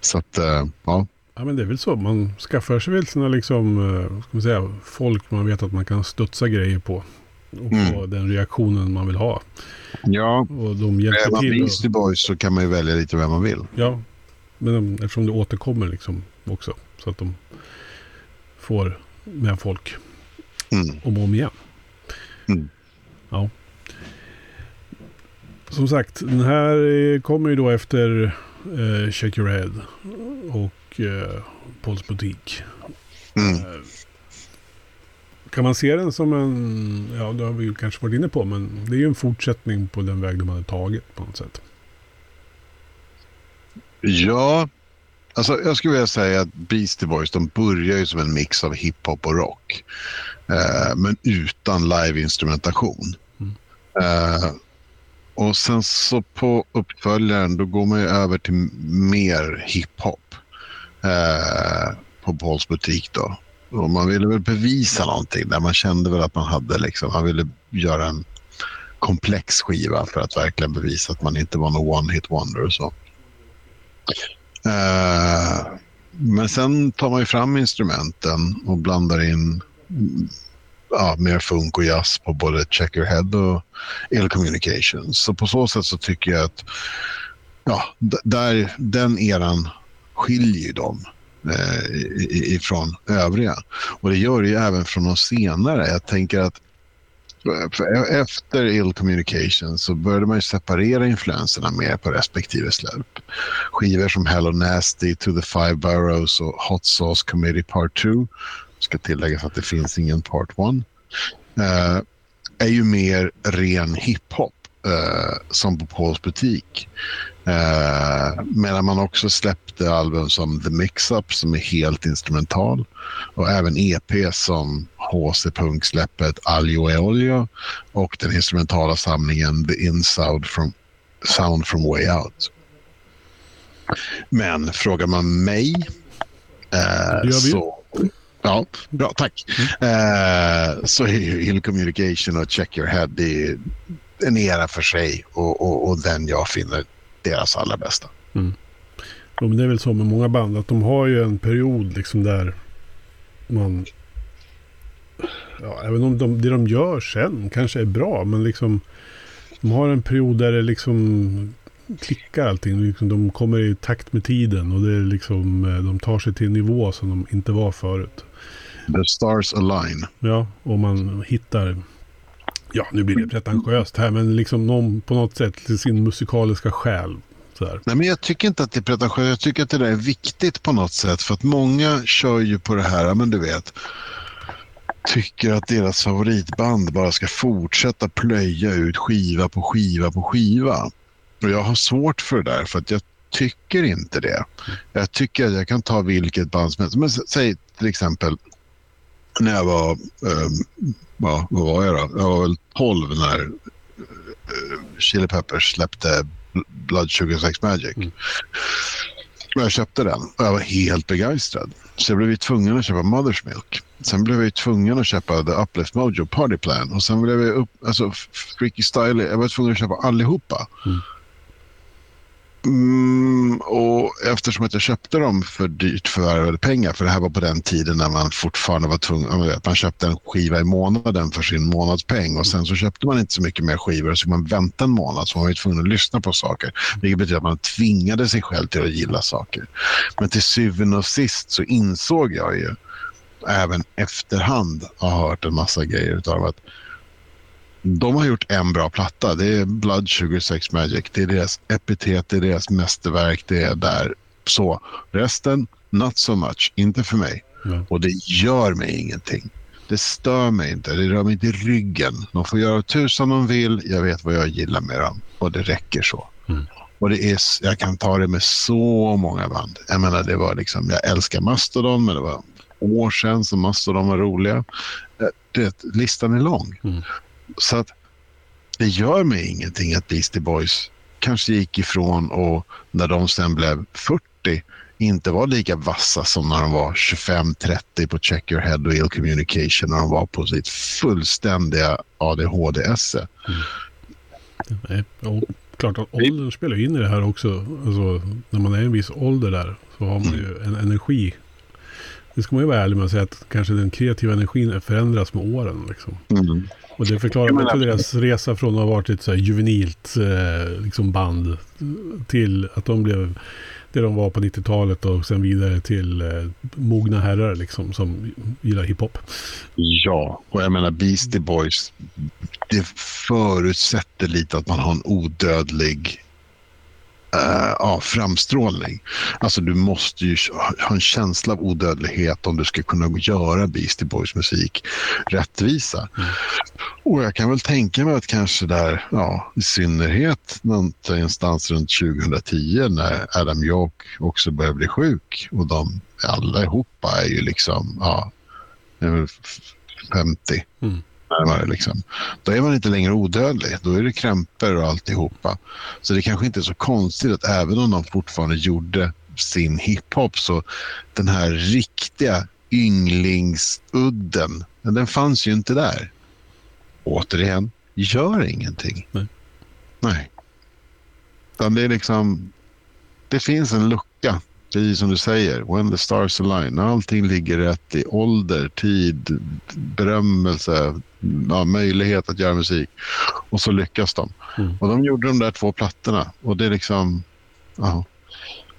så att, ja. Ja men det är väl så. Man skaffar sig väl sina liksom, ska man säga, folk man vet att man kan studsa grejer på. Och mm. få den reaktionen man vill ha. Ja, och de hjälper är man. Beastie Boys så kan man ju välja lite vem man vill. Ja, men eftersom det återkommer liksom också. Så att de får med folk mm. om och om igen. Mm. Ja. Som sagt, den här kommer ju då efter eh, Check Your Head och eh, Pauls butik. Mm. Eh, kan man se den som en, ja det har vi kanske varit inne på, men det är ju en fortsättning på den väg de hade tagit på något sätt. Ja, alltså jag skulle vilja säga att Beastie Boys de börjar ju som en mix av hiphop och rock. Eh, men utan live-instrumentation. Mm. Eh, och sen så på uppföljaren då går man ju över till mer hiphop. Eh, på Pauls butik då. Och man ville väl bevisa någonting där man kände väl att man hade liksom, man ville göra en komplex skiva för att verkligen bevisa att man inte var någon one hit wonder och så. Uh, men sen tar man ju fram instrumenten och blandar in ja, mer funk och jazz på både Check Your Head och Ill Communications. Så på så sätt så tycker jag att ja, där, den eran skiljer ju dem eh, ifrån övriga. Och det gör det ju även från de senare. Jag tänker att eh, e-, efter Ill Communication så började man ju separera influenserna mer på respektive släpp. Skivor som Hello Nasty, To the Five Boroughs och Hot Sauce Committee Part 2, ska tilläggas att det finns ingen Part 1, eh, är ju mer ren hiphop uh, som på Pauls butik. Eh, medan man också släppte album som The Mix-Up som är helt instrumental. Och även EP som HC Punk-släppet Aljo e Olio och den instrumentala samlingen The Inside from, Sound from Way Out. Men frågar man mig eh, så... Ja, bra, tack. Mm. Eh, så är ju Hill Communication och Check Your Head det är en era för sig och, och, och den jag finner deras allra bästa. Mm. Ja, men det är väl så med många band att de har ju en period liksom där man... Ja, även om de, det de gör sen kanske är bra, men liksom... De har en period där det liksom klickar allting. Liksom, de kommer i takt med tiden och det är liksom, eh, de tar sig till en nivå som de inte var förut. The stars align. Ja, och man hittar ja nu blir det pretentiöst här, men liksom någon, på något sätt till sin musikaliska själ. Nej, men jag tycker inte att det är pretentiöst. Jag tycker att det där är viktigt på något sätt. För att många kör ju på det här, men du vet, tycker att deras favoritband bara ska fortsätta plöja ut skiva på skiva på skiva. Och jag har svårt för det där, för att jag tycker inte det. Jag tycker att jag kan ta vilket band som helst. Men säg till exempel när jag var, eh, ja, vad var jag då? Jag var väl 12 när eh, Chili Peppers släppte Blood Sugar Sex Magic. Mm. Och jag köpte den och jag var helt begeistrad. Så jag blev tvungen att köpa Mother's Milk. Sen blev jag tvungen att köpa The Uplift Mojo Party Plan. Och sen blev jag upp, alltså Freaky Style, jag var tvungen att köpa allihopa. Mm. Mm, och eftersom att jag köpte dem för dyrt förvärvade pengar, för det här var på den tiden när man fortfarande var tvungen, man köpte en skiva i månaden för sin månadspeng och sen så köpte man inte så mycket mer skivor så man vänta en månad så man var tvungen att lyssna på saker. Vilket betyder att man tvingade sig själv till att gilla saker. Men till syvende och sist så insåg jag ju, även efterhand har hört en massa grejer utav att de har gjort en bra platta. Det är Blood Sugar Sex Magic. Det är deras epitet, det är deras mästerverk. Det är där. Så resten, not so much. Inte för mig. Ja. Och det gör mig ingenting. Det stör mig inte. Det rör mig inte i ryggen. De får göra tusan de vill. Jag vet vad jag gillar med dem. Och det räcker så. Mm. Och det är, jag kan ta det med så många band. Jag menar, det var liksom, jag älskar Mastodon, men det var år sedan som Mastodon var roliga. Eh, Det, listan är lång. Mm. Så att det gör mig ingenting att Beastie Boys kanske gick ifrån och när de sen blev 40 inte var lika vassa som när de var 25-30 på Check Your Head och Ill Communication när de var på sitt fullständiga ADHD-esse. Och klart att åldern spelar in i det här också. Alltså, när man är en viss ålder där så har man ju en energi. Det ska man ju vara ärlig med att säga att kanske den kreativa energin förändras med åren. Liksom. Mm. Och det förklarar menar- också deras resa från att ha varit ett så juvenilt eh, liksom band till att de blev det de var på 90-talet och sen vidare till eh, mogna herrar liksom som gillar hiphop. Ja, och jag menar Beastie Boys, det förutsätter lite att man har en odödlig eh, ja, framstrålning. Alltså du måste ju ha en känsla av odödlighet om du ska kunna göra Beastie Boys musik rättvisa. Och jag kan väl tänka mig att kanske där, ja, i synnerhet någonstans runt 2010 när Adam York också börjar bli sjuk och de allihopa är ju liksom, ja, är väl f- 50 Mm. Närmare liksom. Då är man inte längre odödlig. Då är det krämpor och alltihopa. Så det kanske inte är så konstigt att även om de fortfarande gjorde sin hiphop så den här riktiga ynglingsudden, den fanns ju inte där. Återigen, gör ingenting. Nej. Nej. Utan det är liksom, det finns en lucka, precis som du säger, when the stars align. När allting ligger rätt i ålder, tid, berömmelse, ja, möjlighet att göra musik. Och så lyckas de. Mm. Och de gjorde de där två plattorna. Och det är liksom, ja.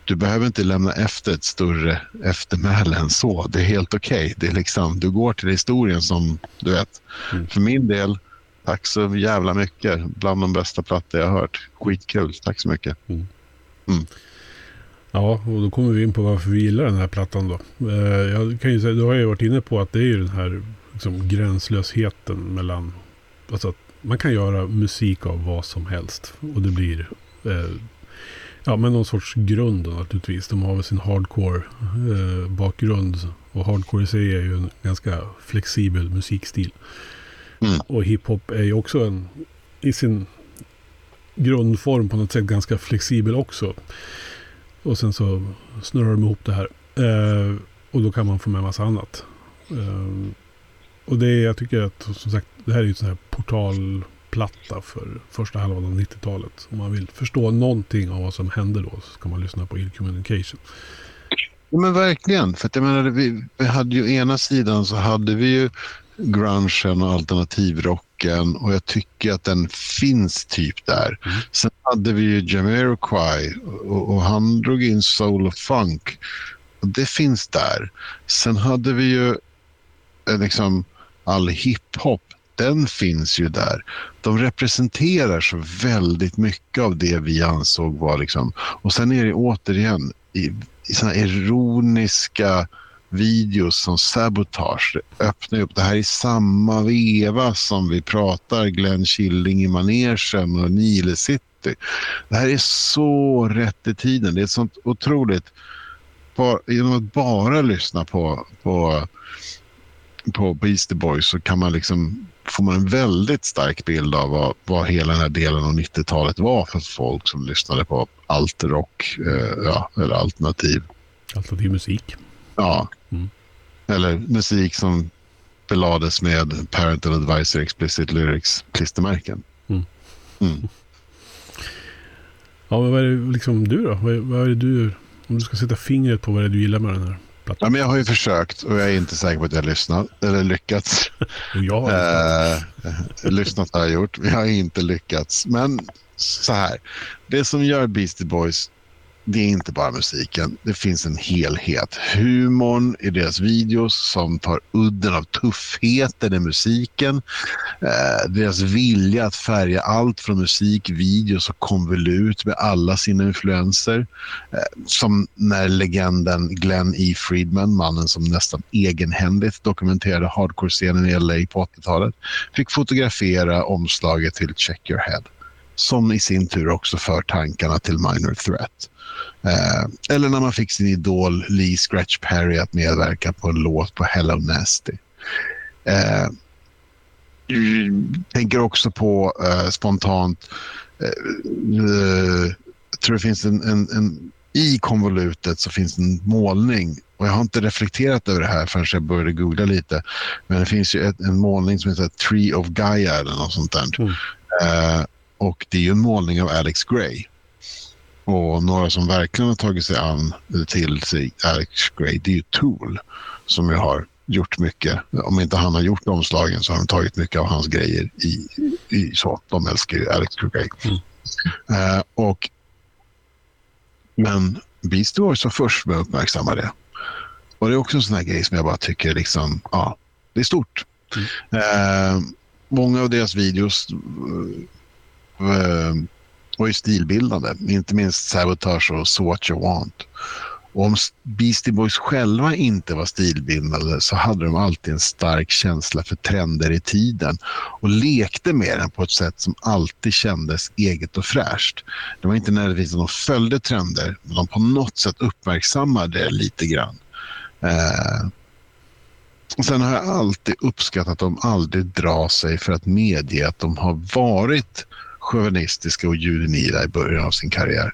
Du behöver inte lämna efter ett större eftermäle än så. Det är helt okej. Det är liksom, du går till historien som, du vet. Mm. För min del, tack så jävla mycket. Bland de bästa plattor jag har hört. Skitkul. Tack så mycket. Ja, och då kommer vi in på varför vi gillar den här plattan då. Eh, jag kan ju säga, du har ju varit inne på att det är ju den här liksom, gränslösheten mellan... Alltså att man kan göra musik av vad som helst. Och det blir... Eh, ja, men någon sorts grund då, naturligtvis. De har väl sin hardcore eh, bakgrund. Och hardcore i sig är ju en ganska flexibel musikstil. Mm. Och hiphop är ju också en... I sin grundform på något sätt ganska flexibel också. Och sen så snurrar de ihop det här. Eh, och då kan man få med massa annat. Eh, och det är, jag tycker att som sagt, det här är ju en sån här portalplatta för första halvan av 90-talet. Om man vill förstå någonting av vad som hände då så ska man lyssna på Ill Communication. Ja, men verkligen. För att jag menar, vi, vi hade ju ena sidan så hade vi ju grungen och alternativrock alternativrocken och jag tycker att den finns typ där. Mm. Sen hade vi ju Jamiroquai och, och han drog in soul och funk. Och det finns där. Sen hade vi ju eh, liksom all hiphop. Den finns ju där. De representerar så väldigt mycket av det vi ansåg var liksom. Och sen är det återigen i, i såna ironiska videos som Sabotage. Det öppnar upp. Det här är samma veva som vi pratar Glenn Killing i manegen och Nile City. Det här är så rätt i tiden. Det är ett sånt otroligt... Bara, genom att bara lyssna på, på, på Beastie Boys så kan man liksom får man en väldigt stark bild av vad, vad hela den här delen av 90-talet var för folk som lyssnade på alterrock eh, ja, eller alternativ. Alternativ musik. Ja. Mm. Eller musik som belades med Parental Advisor Explicit Lyrics klistermärken. Mm. Mm. Ja, men vad är det liksom du då? Vad är, vad är det du... Om du ska sätta fingret på vad det är du gillar med den här plattan. Ja, men jag har ju försökt och jag är inte säker på att jag har lyssnat eller lyckats. Jag har lyssnat. Eh, lyssnat har jag gjort, men jag har inte lyckats. Men så här, det som gör Beastie Boys det är inte bara musiken. Det finns en helhet. Humorn i deras videos som tar udden av tuffheten i musiken. Eh, deras vilja att färga allt från musik, videos och konvolut med alla sina influenser. Eh, som när legenden Glenn E. Friedman, mannen som nästan egenhändigt dokumenterade hardcore-scenen i LA på 80-talet, fick fotografera omslaget till Check Your Head som i sin tur också för tankarna till Minor Threat. Eh, eller när man fick sin idol Lee Scratch Perry att medverka på en låt på Hello Nasty. Eh, tänker också på eh, spontant, eh, jag tror det finns en, en, en i konvolutet så finns en målning och jag har inte reflekterat över det här förrän jag började googla lite. Men det finns ju ett, en målning som heter Tree of Gaia eller något sånt där. Mm. Och det är ju en målning av Alex Gray. Och några som verkligen har tagit sig an till sig Alex Gray, det är ju Tool som ju har gjort mycket. Om inte han har gjort omslagen så har de tagit mycket av hans grejer i, i så. De älskar ju Alex Gray. Mm. Uh, och, men Beastie Boys var först med att uppmärksamma det. Och det är också en sån här grej som jag bara tycker liksom, ja, det är stort. Mm. Uh, många av deras videos Eh, och var ju stilbildande. Inte minst Sabotage och So What You Want. Och om Beastie Boys själva inte var stilbildande så hade de alltid en stark känsla för trender i tiden och lekte med den på ett sätt som alltid kändes eget och fräscht. Det var inte nödvändigtvis att de följde trender, men de på något sätt uppmärksammade det lite grann. Eh, och sen har jag alltid uppskattat att de aldrig drar sig för att medge att de har varit chauvinistiska och judenila i början av sin karriär.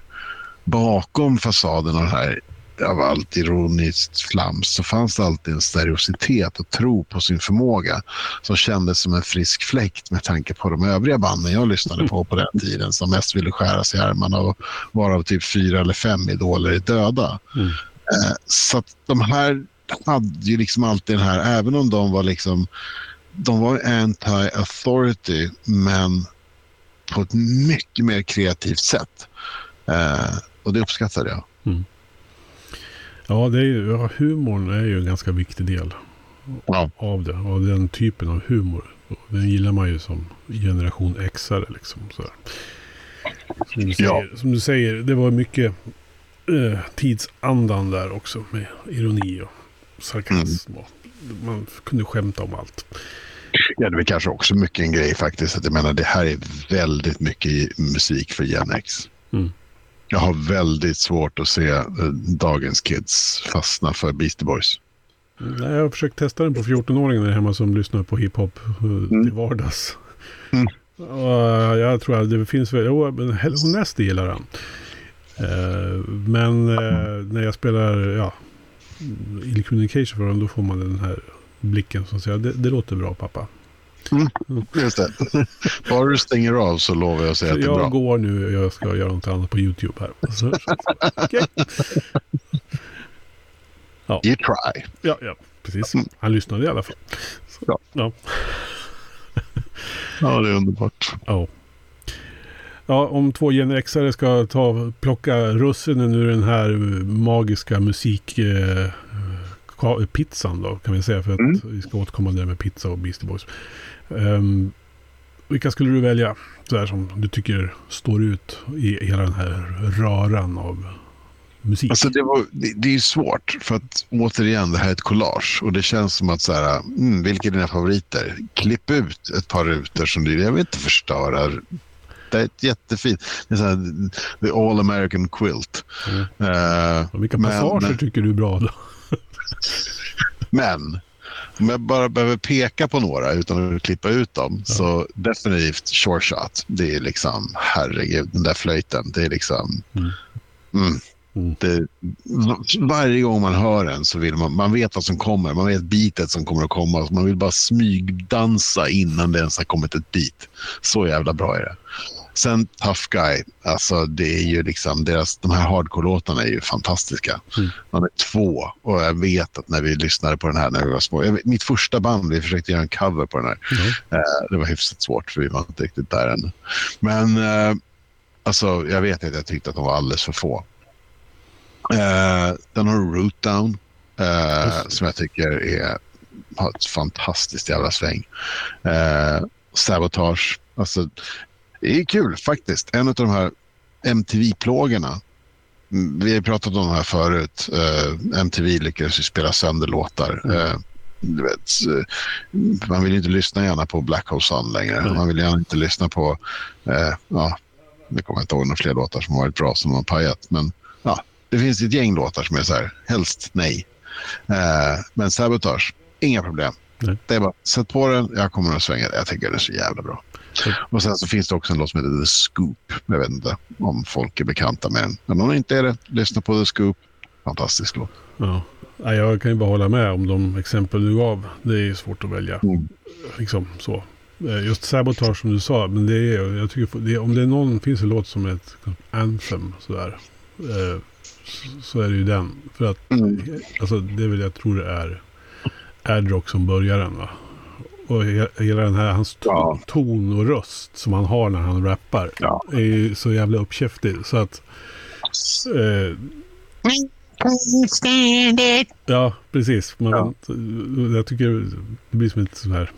Bakom fasaden av här av allt ironiskt flams så fanns det alltid en stereositet och tro på sin förmåga som kändes som en frisk fläkt med tanke på de övriga banden jag lyssnade på på den tiden som mest ville skära sig i armarna och varav typ fyra eller fem idoler är döda. Mm. Eh, så att de här hade ju liksom alltid den här, även om de var liksom de var anti-authority men på ett mycket mer kreativt sätt. Eh, och det uppskattade jag. Mm. Ja, det är ju, ja, humorn är ju en ganska viktig del ja. av det. Och den typen av humor. Den gillar man ju som generation X-are. Liksom, Som, du säger, ja. som du säger, det var mycket eh, tidsandan där också. Med ironi och sarkasm. Mm. Och man kunde skämta om allt. Ja, det är kanske också mycket en grej faktiskt. Att jag menar, det här är väldigt mycket musik för Gen X. Mm. Jag har väldigt svårt att se uh, dagens kids fastna för Beastie Boys. Nej, jag har försökt testa den på 14-åringen hemma som lyssnar på hiphop uh, mm. till vardags. Mm. Uh, jag tror att det finns väl, jo, men Hello Nasty gillar. Uh, men när jag spelar, ja, Ill Communication för dem, då får man den här blicken som säger det, det låter bra pappa. Mm, just det. Bara du stänger av så lovar jag att säga så att det är bra. Jag går nu och jag ska göra något annat på YouTube här. okay. ja. You try. Ja, ja, precis. Han lyssnade i alla fall. Så, ja. Ja. ja, det är underbart. Ja. Ja, om två genrexare ska ta, plocka russinen ur den här magiska musik... Eh, pizzan då, kan vi säga. För att mm. vi ska återkomma där med pizza och Beastie Boys. Um, vilka skulle du välja så här, som du tycker står ut i hela den här röran av musik? Alltså det, var, det, det är svårt för att återigen det här är ett collage och det känns som att så här, mm, vilka är dina favoriter? Klipp ut ett par rutor som du, jag vill inte förstöra det är ett jättefint, det är så här, the all American quilt. Mm. Uh, vilka passager men, tycker du är bra då? Men om jag bara behöver peka på några utan att klippa ut dem ja. så definitivt sure shot. Det är liksom, herregud, den där flöjten. Det är liksom... Mm. Mm. Mm. Det, varje gång man hör den så vill man, man vet vad som kommer. Man vet bitet som kommer att komma. Man vill bara smygdansa innan det ens har kommit ett bit. Så jävla bra är det. Sen Tough Guy, alltså det är ju liksom deras, de här hardcore-låtarna är ju fantastiska. Mm. De är två och jag vet att när vi lyssnade på den här när vi var små, jag, mitt första band, vi försökte göra en cover på den här. Mm. Uh, det var hyfsat svårt för vi var inte riktigt där än. Men uh, alltså jag vet att jag tyckte att de var alldeles för få. Eh, den har Root Down eh, som jag tycker är, har ett fantastiskt jävla sväng. Eh, Sabotage. Alltså, det är kul faktiskt. En av de här MTV-plågorna. Mm, Vi har pratat om det här förut. Eh, MTV lyckades ju spela sönder låtar. Mm. Eh, vet, eh, man vill inte lyssna gärna på Black Hole Sun längre. Man vill gärna inte lyssna på, eh, ja, det kommer jag inte ihåg några fler låtar som har varit bra som har pajat. Men ja, det finns ett gäng låtar som är så här, helst nej. Eh, men Sabotage, inga problem. Nej. Det är bara, sätt på den, jag kommer att svänga. Jag tycker den är så jävla bra. Och sen så finns det också en låt som heter The Scoop. Jag vet inte om folk är bekanta med den. Men om ni inte är det, lyssna på The Scoop. Fantastisk låt. Ja. Ja, jag kan ju bara hålla med om de exempel du gav. Det är svårt att välja. Mm. Liksom så. Eh, Just Sabotage som du sa. Men det är, jag tycker, det, om det är någon, finns en låt som är ett anthem sådär. Eh, så- så är det ju den. För att Mm. alltså, det är väl jag tror det är Adrock som börjar den va. Och he, hela den här, hans to- Ja. ton och röst som han har när han rappar. Ja. Är ju så jävla uppkäftig. Så att eh, Ja, precis. Man, Ja. Jag tycker det blir som ett sånt här...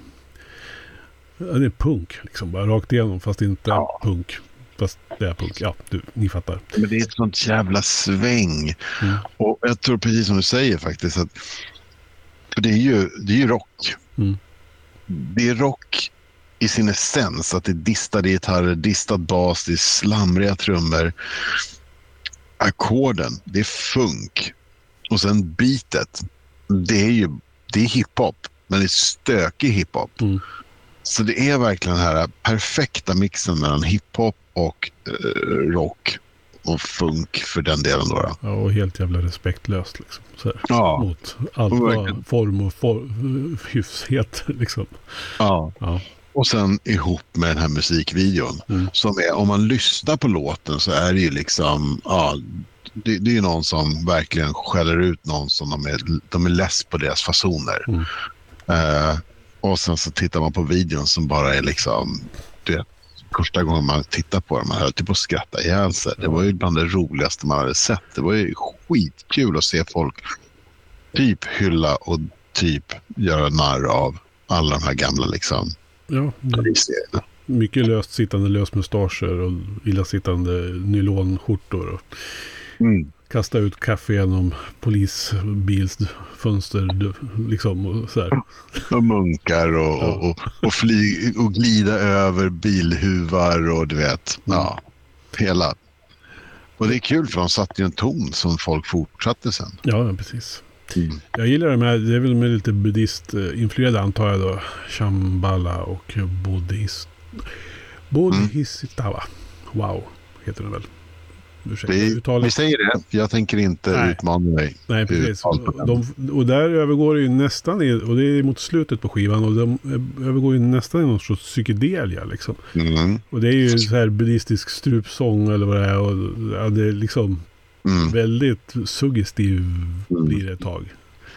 Det är punk, liksom. Bara rakt igenom, fast inte Ja. punk. Fast det är punk. Ja, du, ni fattar. Men det är ett sånt jävla sväng. Mm. Och jag tror precis som du säger faktiskt att för det är ju, det är ju rock. Mm. Det är rock i sin essens. Att det är distade gitarrer, distad bas, det är slamriga trummor. Ackorden, det är funk. Och sen beatet, det är ju det är hiphop. Men det är stökig hiphop. Mm. Så det är verkligen den här perfekta mixen mellan hiphop och eh, rock och funk för den delen. Då, då. Ja, och helt jävla respektlöst liksom. Så här, Ja. Mot allt vad form och for, hyfs heter liksom. Ja. Ja. Och sen ihop med den här musikvideon. Mm. Som är, om man lyssnar på låten så är det ju liksom, ja, det, det är ju någon som verkligen skäller ut någon som de är, de är less på deras fasoner. Mm. Eh, och sen så tittar man på videon som bara är liksom, du vet, första gången man tittar på den, man höll typ på att skratta ihjäl sig. Det var ju bland det roligaste man hade sett. Det var ju skitkul att se folk typ hylla och typ göra narr av alla de här gamla liksom Ja, serierna. mycket löst sittande lösmustascher och illasittande nylonskjortor. Mm. Kasta ut kaffe genom polisbilsfönster. Liksom och så här. Och munkar och, Ja. och, och, och, fly, och glida över bilhuvar och du vet. Ja, hela. Och det är kul för de satte ju en ton som folk fortsatte sen. Ja, precis. Mm. Jag gillar de här, det är väl med lite buddhist-influerade antar jag då. Shambhala och buddhist. Bodhisattva. Wow, heter den väl. Ursäkta Vi, uttalet. vi säger det, jag tänker inte Nej. utmana dig. Nej, precis. den. De, och där övergår det ju nästan i, och det är mot slutet på skivan, och de övergår ju nästan i någon sorts psykedelia liksom. Mm. Och det är ju så här buddhistisk strupsång eller vad det är. Och ja, det är liksom Mm. väldigt suggestiv blir det ett tag.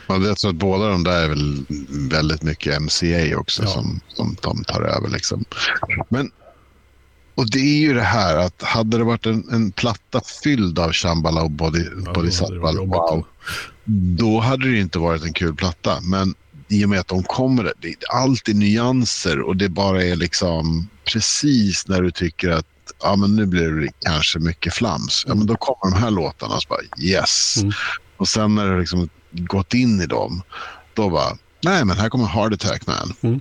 Och jag tror att båda de där är väl väldigt mycket MCA också Ja. som, som de tar över. Liksom. Men, och det är ju det här att hade det varit en, en platta fylld av Shambhala och Body, Ja, då hade det Bodhisattva, wow, då hade det inte varit en kul platta. Men i och med att de kommer, det är alltid nyanser och det bara är liksom precis när du tycker att ja, men nu blir det kanske mycket flams. Ja, men då kommer de här låtarna och så bara yes. Mm. Och sen när du liksom gått in i dem, då bara nej men här kommer Heart Attack Man. Mm.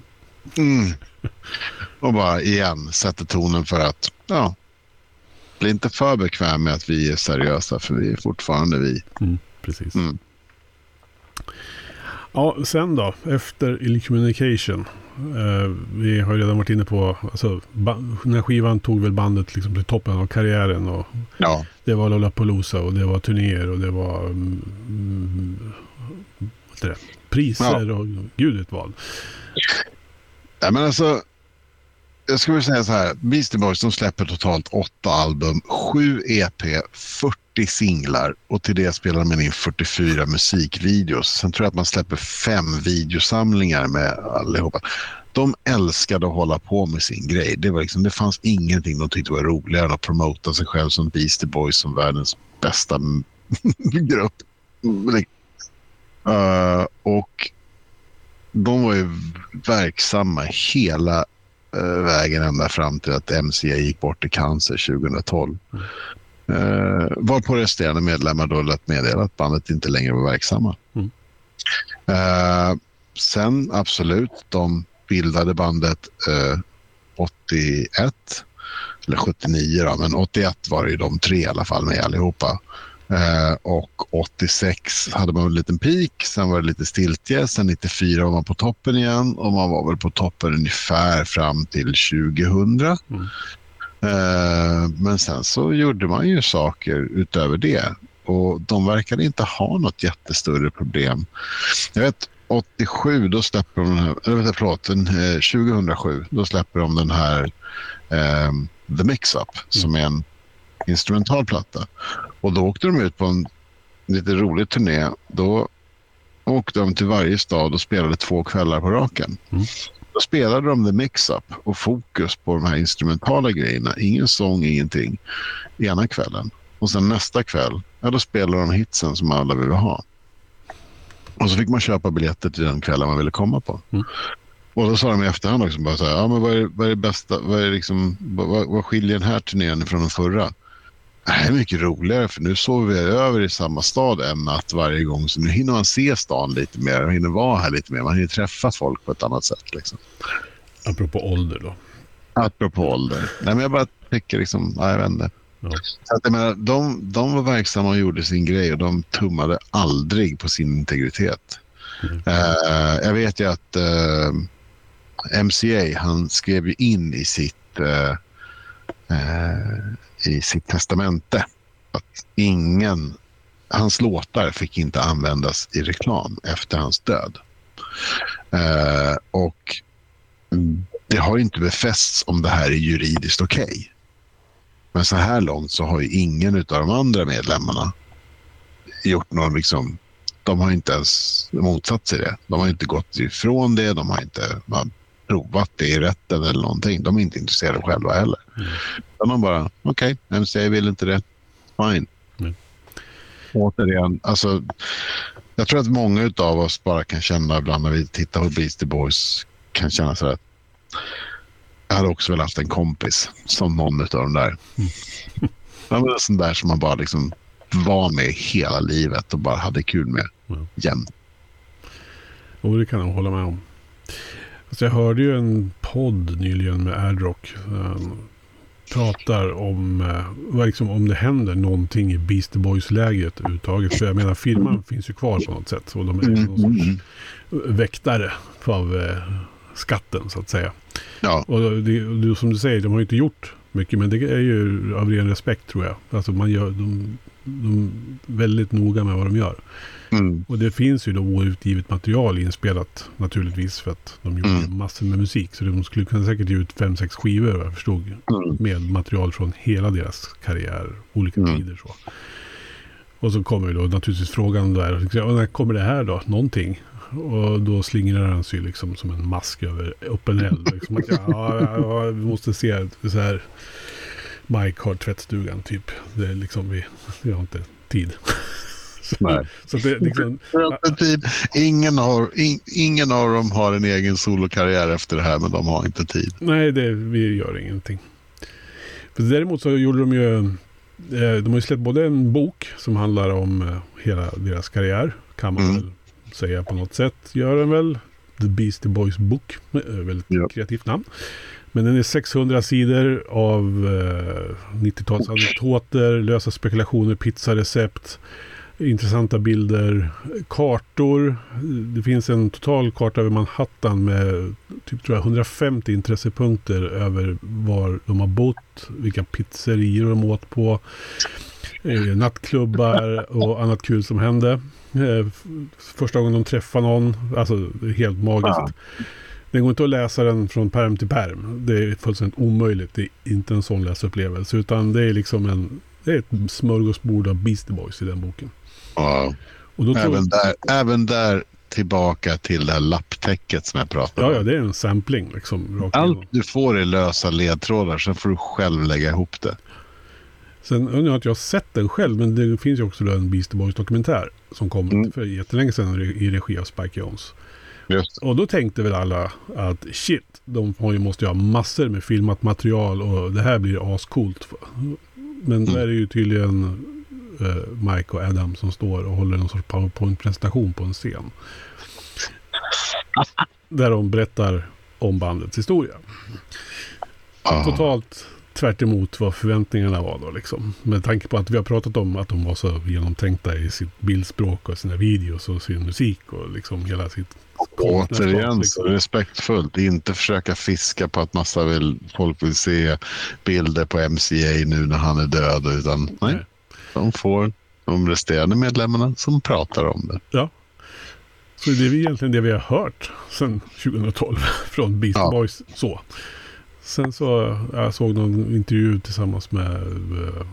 Mm. Och bara igen sätter tonen för att ja, bli inte för bekväm med att vi är seriösa för vi är fortfarande vi. Mm, precis. Mm. Ja, sen då, efter Illumination. Eh, vi har ju redan varit inne på, alltså, den här skivan tog väl bandet liksom till toppen av karriären. Och Ja, det var Lollapalooza och det var turnéer och det var mm, mm, vad heter det? priser och gud vet vad. Nej, men alltså, jag skulle säga så här. Beastie Boys de släpper totalt åtta album, sju EP, 40 singlar och till det spelar man in 44 musikvideos. Sen tror jag att man släpper fem videosamlingar med allihopa. De älskade att hålla på med sin grej. Det, var liksom, det fanns ingenting de tyckte var roligare än att promota sig själv som Beastie Boys som världens bästa grupp. Uh, och de var ju verksamma hela uh, vägen ända fram till att MCA gick bort i cancer 2012. Mm. Uh, varpå resterande medlemmar då lät meddela att bandet inte längre var verksamma. Mm. Uh, sen absolut, de bildade bandet uh, 81 eller 79 då, men 81 var det ju de tre i alla fall med allihopa. Eh, och 86 hade man en liten peak, sen var det lite stiltje, sen 94 var man på toppen igen och man var väl på toppen ungefär fram till 2000. Mm. Eh, men sen så gjorde man ju saker utöver det och de verkade inte ha något jättestörre problem. Jag vet 87 då släpper de den här, eller förlåt, den, eh, 2007 då släpper de den här eh, The Mix-Up mm. som är en instrumental platta. Och då åkte de ut på en lite rolig turné. Då åkte de till varje stad och spelade två kvällar på raken. Mm. Då spelade de The Mix-Up och fokus på de här instrumentala grejerna. Ingen sång, ingenting. Ena kvällen. Och sen nästa kväll, ja, då spelade de hitsen som alla ville ha. Och så fick man köpa biljetter till den kvällen man ville komma på. Mm. Och då sa de i efterhand också bara så här, ja, men vad, är, vad är det bästa, vad, är liksom, vad, vad skiljer den här turnén från den förra? Det här är mycket roligare för nu sover vi över i samma stad en natt varje gång. Så nu hinner man se stan lite mer och hinner vara här lite mer. Man hinner träffa folk på ett annat sätt. Liksom. Apropå ålder då? Apropå ålder. Nej, men jag bara tycker liksom, ja, jag vet inte. Ja. Så jag menar, de, de var verksamma och gjorde sin grej och de tummade aldrig på sin integritet. Mm. Uh, jag vet ju att uh, eh, MCA, han skrev ju in i sitt uh, i sitt testamente att ingen, hans låtar fick inte användas i reklam efter hans död. Eh, och det har inte befästs om det här är juridiskt okej. Okay. Men så här långt så har ju ingen av de andra medlemmarna gjort någon liksom de har inte ens motsatt sig det. De har inte gått ifrån det. De har inte man, provat det i rätten eller någonting. De är inte intresserade själva heller. Mm. man bara, okej, okay, MCA vill inte det. Fine. Mm. Återigen, alltså, jag tror att många av oss bara kan känna ibland när vi tittar på Beastie Boys kan känna så att jag hade också velat haft en kompis som någon av de där. Mm. en sån där som man bara liksom var med hela livet och bara hade kul med mm. jämt. Och det kan jag hålla med om. Alltså jag hörde ju en podd nyligen med Adrock. Um, pratar om, uh, liksom, om det händer någonting i Beastie Boys-lägret överhuvudtaget. För jag menar, firman finns ju kvar på något sätt. Så de är mm, någon sorts väktare av uh, skatten så att säga. Ja. Och det, det, som du säger, de har ju inte gjort mycket. Men det är ju av ren respekt tror jag. Alltså man gör, de, de är väldigt noga med vad de gör. Mm. Och det finns ju då outgivet material inspelat naturligtvis för att de gjorde mm. massor med musik. Så de skulle kunna säkert ge ut fem, sex skivor vad jag förstod. Mm. Med material från hela deras karriär, olika mm. tider så. Och så kommer då naturligtvis frågan där, liksom, när kommer det här då? Någonting? Och då slingrar han sig liksom som en mask över öppen eld. Liksom att, ja, ja, ja, vi måste se så här. Mike har tvättstugan typ. Det är liksom vi, vi har inte tid. Så det, liksom, tid. Ingen, har, in, ingen av dem har en egen solokarriär efter det här, men de har inte tid. Nej, det, vi gör ingenting. För däremot så gjorde de ju... Eh, de har ju släppt både en bok som handlar om eh, hela deras karriär. Kan man mm. väl säga på något sätt. Gör den väl. The Beastie Boys Book. Väldigt ja. kreativt namn. Men den är 600 sidor av eh, 90-talsanekdoter, lösa spekulationer, pizzarecept intressanta bilder, kartor. Det finns en total karta över Manhattan med typ, tror jag, 150 intressepunkter över var de har bott, vilka pizzerior de åt på, eh, nattklubbar och annat kul som hände. Eh, första gången de träffade någon, alltså helt magiskt. Ja. Det går inte att läsa den från perm till perm. Det är fullständigt omöjligt. Det är inte en sån läsupplevelse. Utan det är liksom en, det är ett smörgåsbord av Beastie Boys i den boken. Ja. Och då även, där, även där tillbaka till det här lapptäcket som jag pratade om. Ja, ja, det är en sampling. Liksom, Allt du får är lösa ledtrådar, sen får du själv lägga ihop det. Sen undrar jag att jag har sett den själv, men det finns ju också en Beastie Boys dokumentär som kom Mm. för jättelänge sedan i regi av Spike Jones. Just Och då tänkte väl alla att shit, de måste ju ha massor med filmat material och det här blir ascoolt. Men Mm. är det ju tydligen eh, Mike och Adam som står och håller någon sorts powerpoint-presentation på en scen. Där de berättar om bandets historia. ja. Totalt tvärt emot vad förväntningarna var då liksom. Med tanke på att vi har pratat om att de var så genomtänkta i sitt bildspråk och sina videos och sin musik och liksom hela sitt Återigen så liksom. respektfullt. Inte försöka fiska på att massa vill, folk vill se bilder på MCA nu när han är död. Utan nej, Nej. De får de resterande medlemmarna som pratar om det. Ja. Så det är egentligen det vi har hört sedan 2012 från Beastie Ja. Boys. Så. Sen så jag såg någon intervju tillsammans med, eh,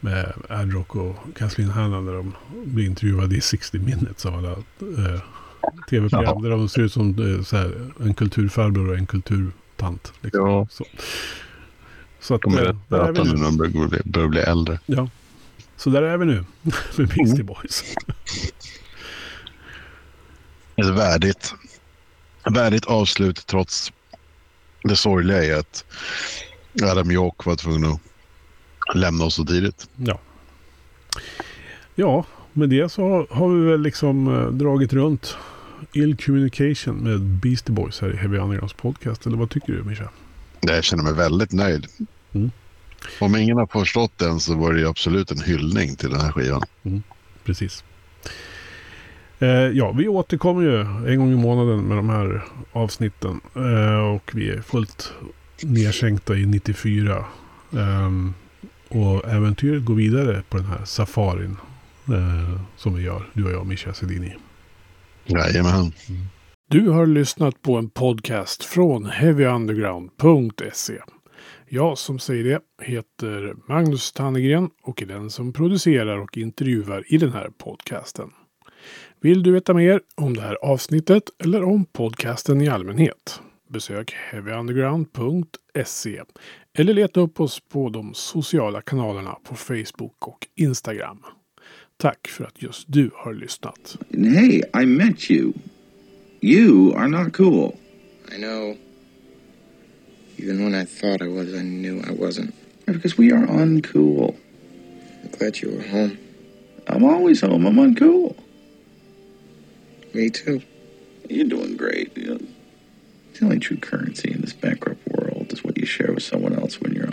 med Adrock och Kathleen Hanna när de blir intervjuade i 60 minutes av alla eh, tv-program. Ja. Där de ser ut som eh, här, en kulturfarbror och en kulturtant. Liksom. Ja. Så. Så, att, De är eh, rätt vi nu när de börjar bli äldre. Ja. Så där är vi nu med Beastie Mm. Boys. Ett värdigt, värdigt avslut trots det sorgliga i att Adam York var tvungen att lämna oss så tidigt. Ja. Ja, med det så har vi väl liksom eh, dragit runt Ill Communication med Beastie Boys här i Heavy Undergrounds podcast. Eller vad tycker du Mischa? Jag känner mig väldigt nöjd. Mm. Om ingen har förstått den så var det ju absolut en hyllning till den här skivan. Precis. Eh, ja, vi återkommer ju en gång i månaden med de här avsnitten. Eh, och vi är fullt nedsänkta i 94. Ehm, och äventyret går vidare på den här safarin. Eh, som vi gör, du och jag, Mischa Sedini. Jajamän. Du har lyssnat på en podcast från heavyunderground.se. Jag som säger det heter Magnus Tannegren och är den som producerar och intervjuar i den här podcasten. Vill du veta mer om det här avsnittet eller om podcasten i allmänhet? Besök heavyunderground.se eller leta upp oss på de sociala kanalerna på Facebook och Instagram. Tack för att just du har lyssnat. And hey, I met you. You are not cool. I know. Even when I thought I was, I knew I wasn't. Because we are uncool. I'm glad you were home. I'm always home. I'm uncool. Me too. You're doing great. You know, the only true currency in this bankrupt world is what you share with someone else when you're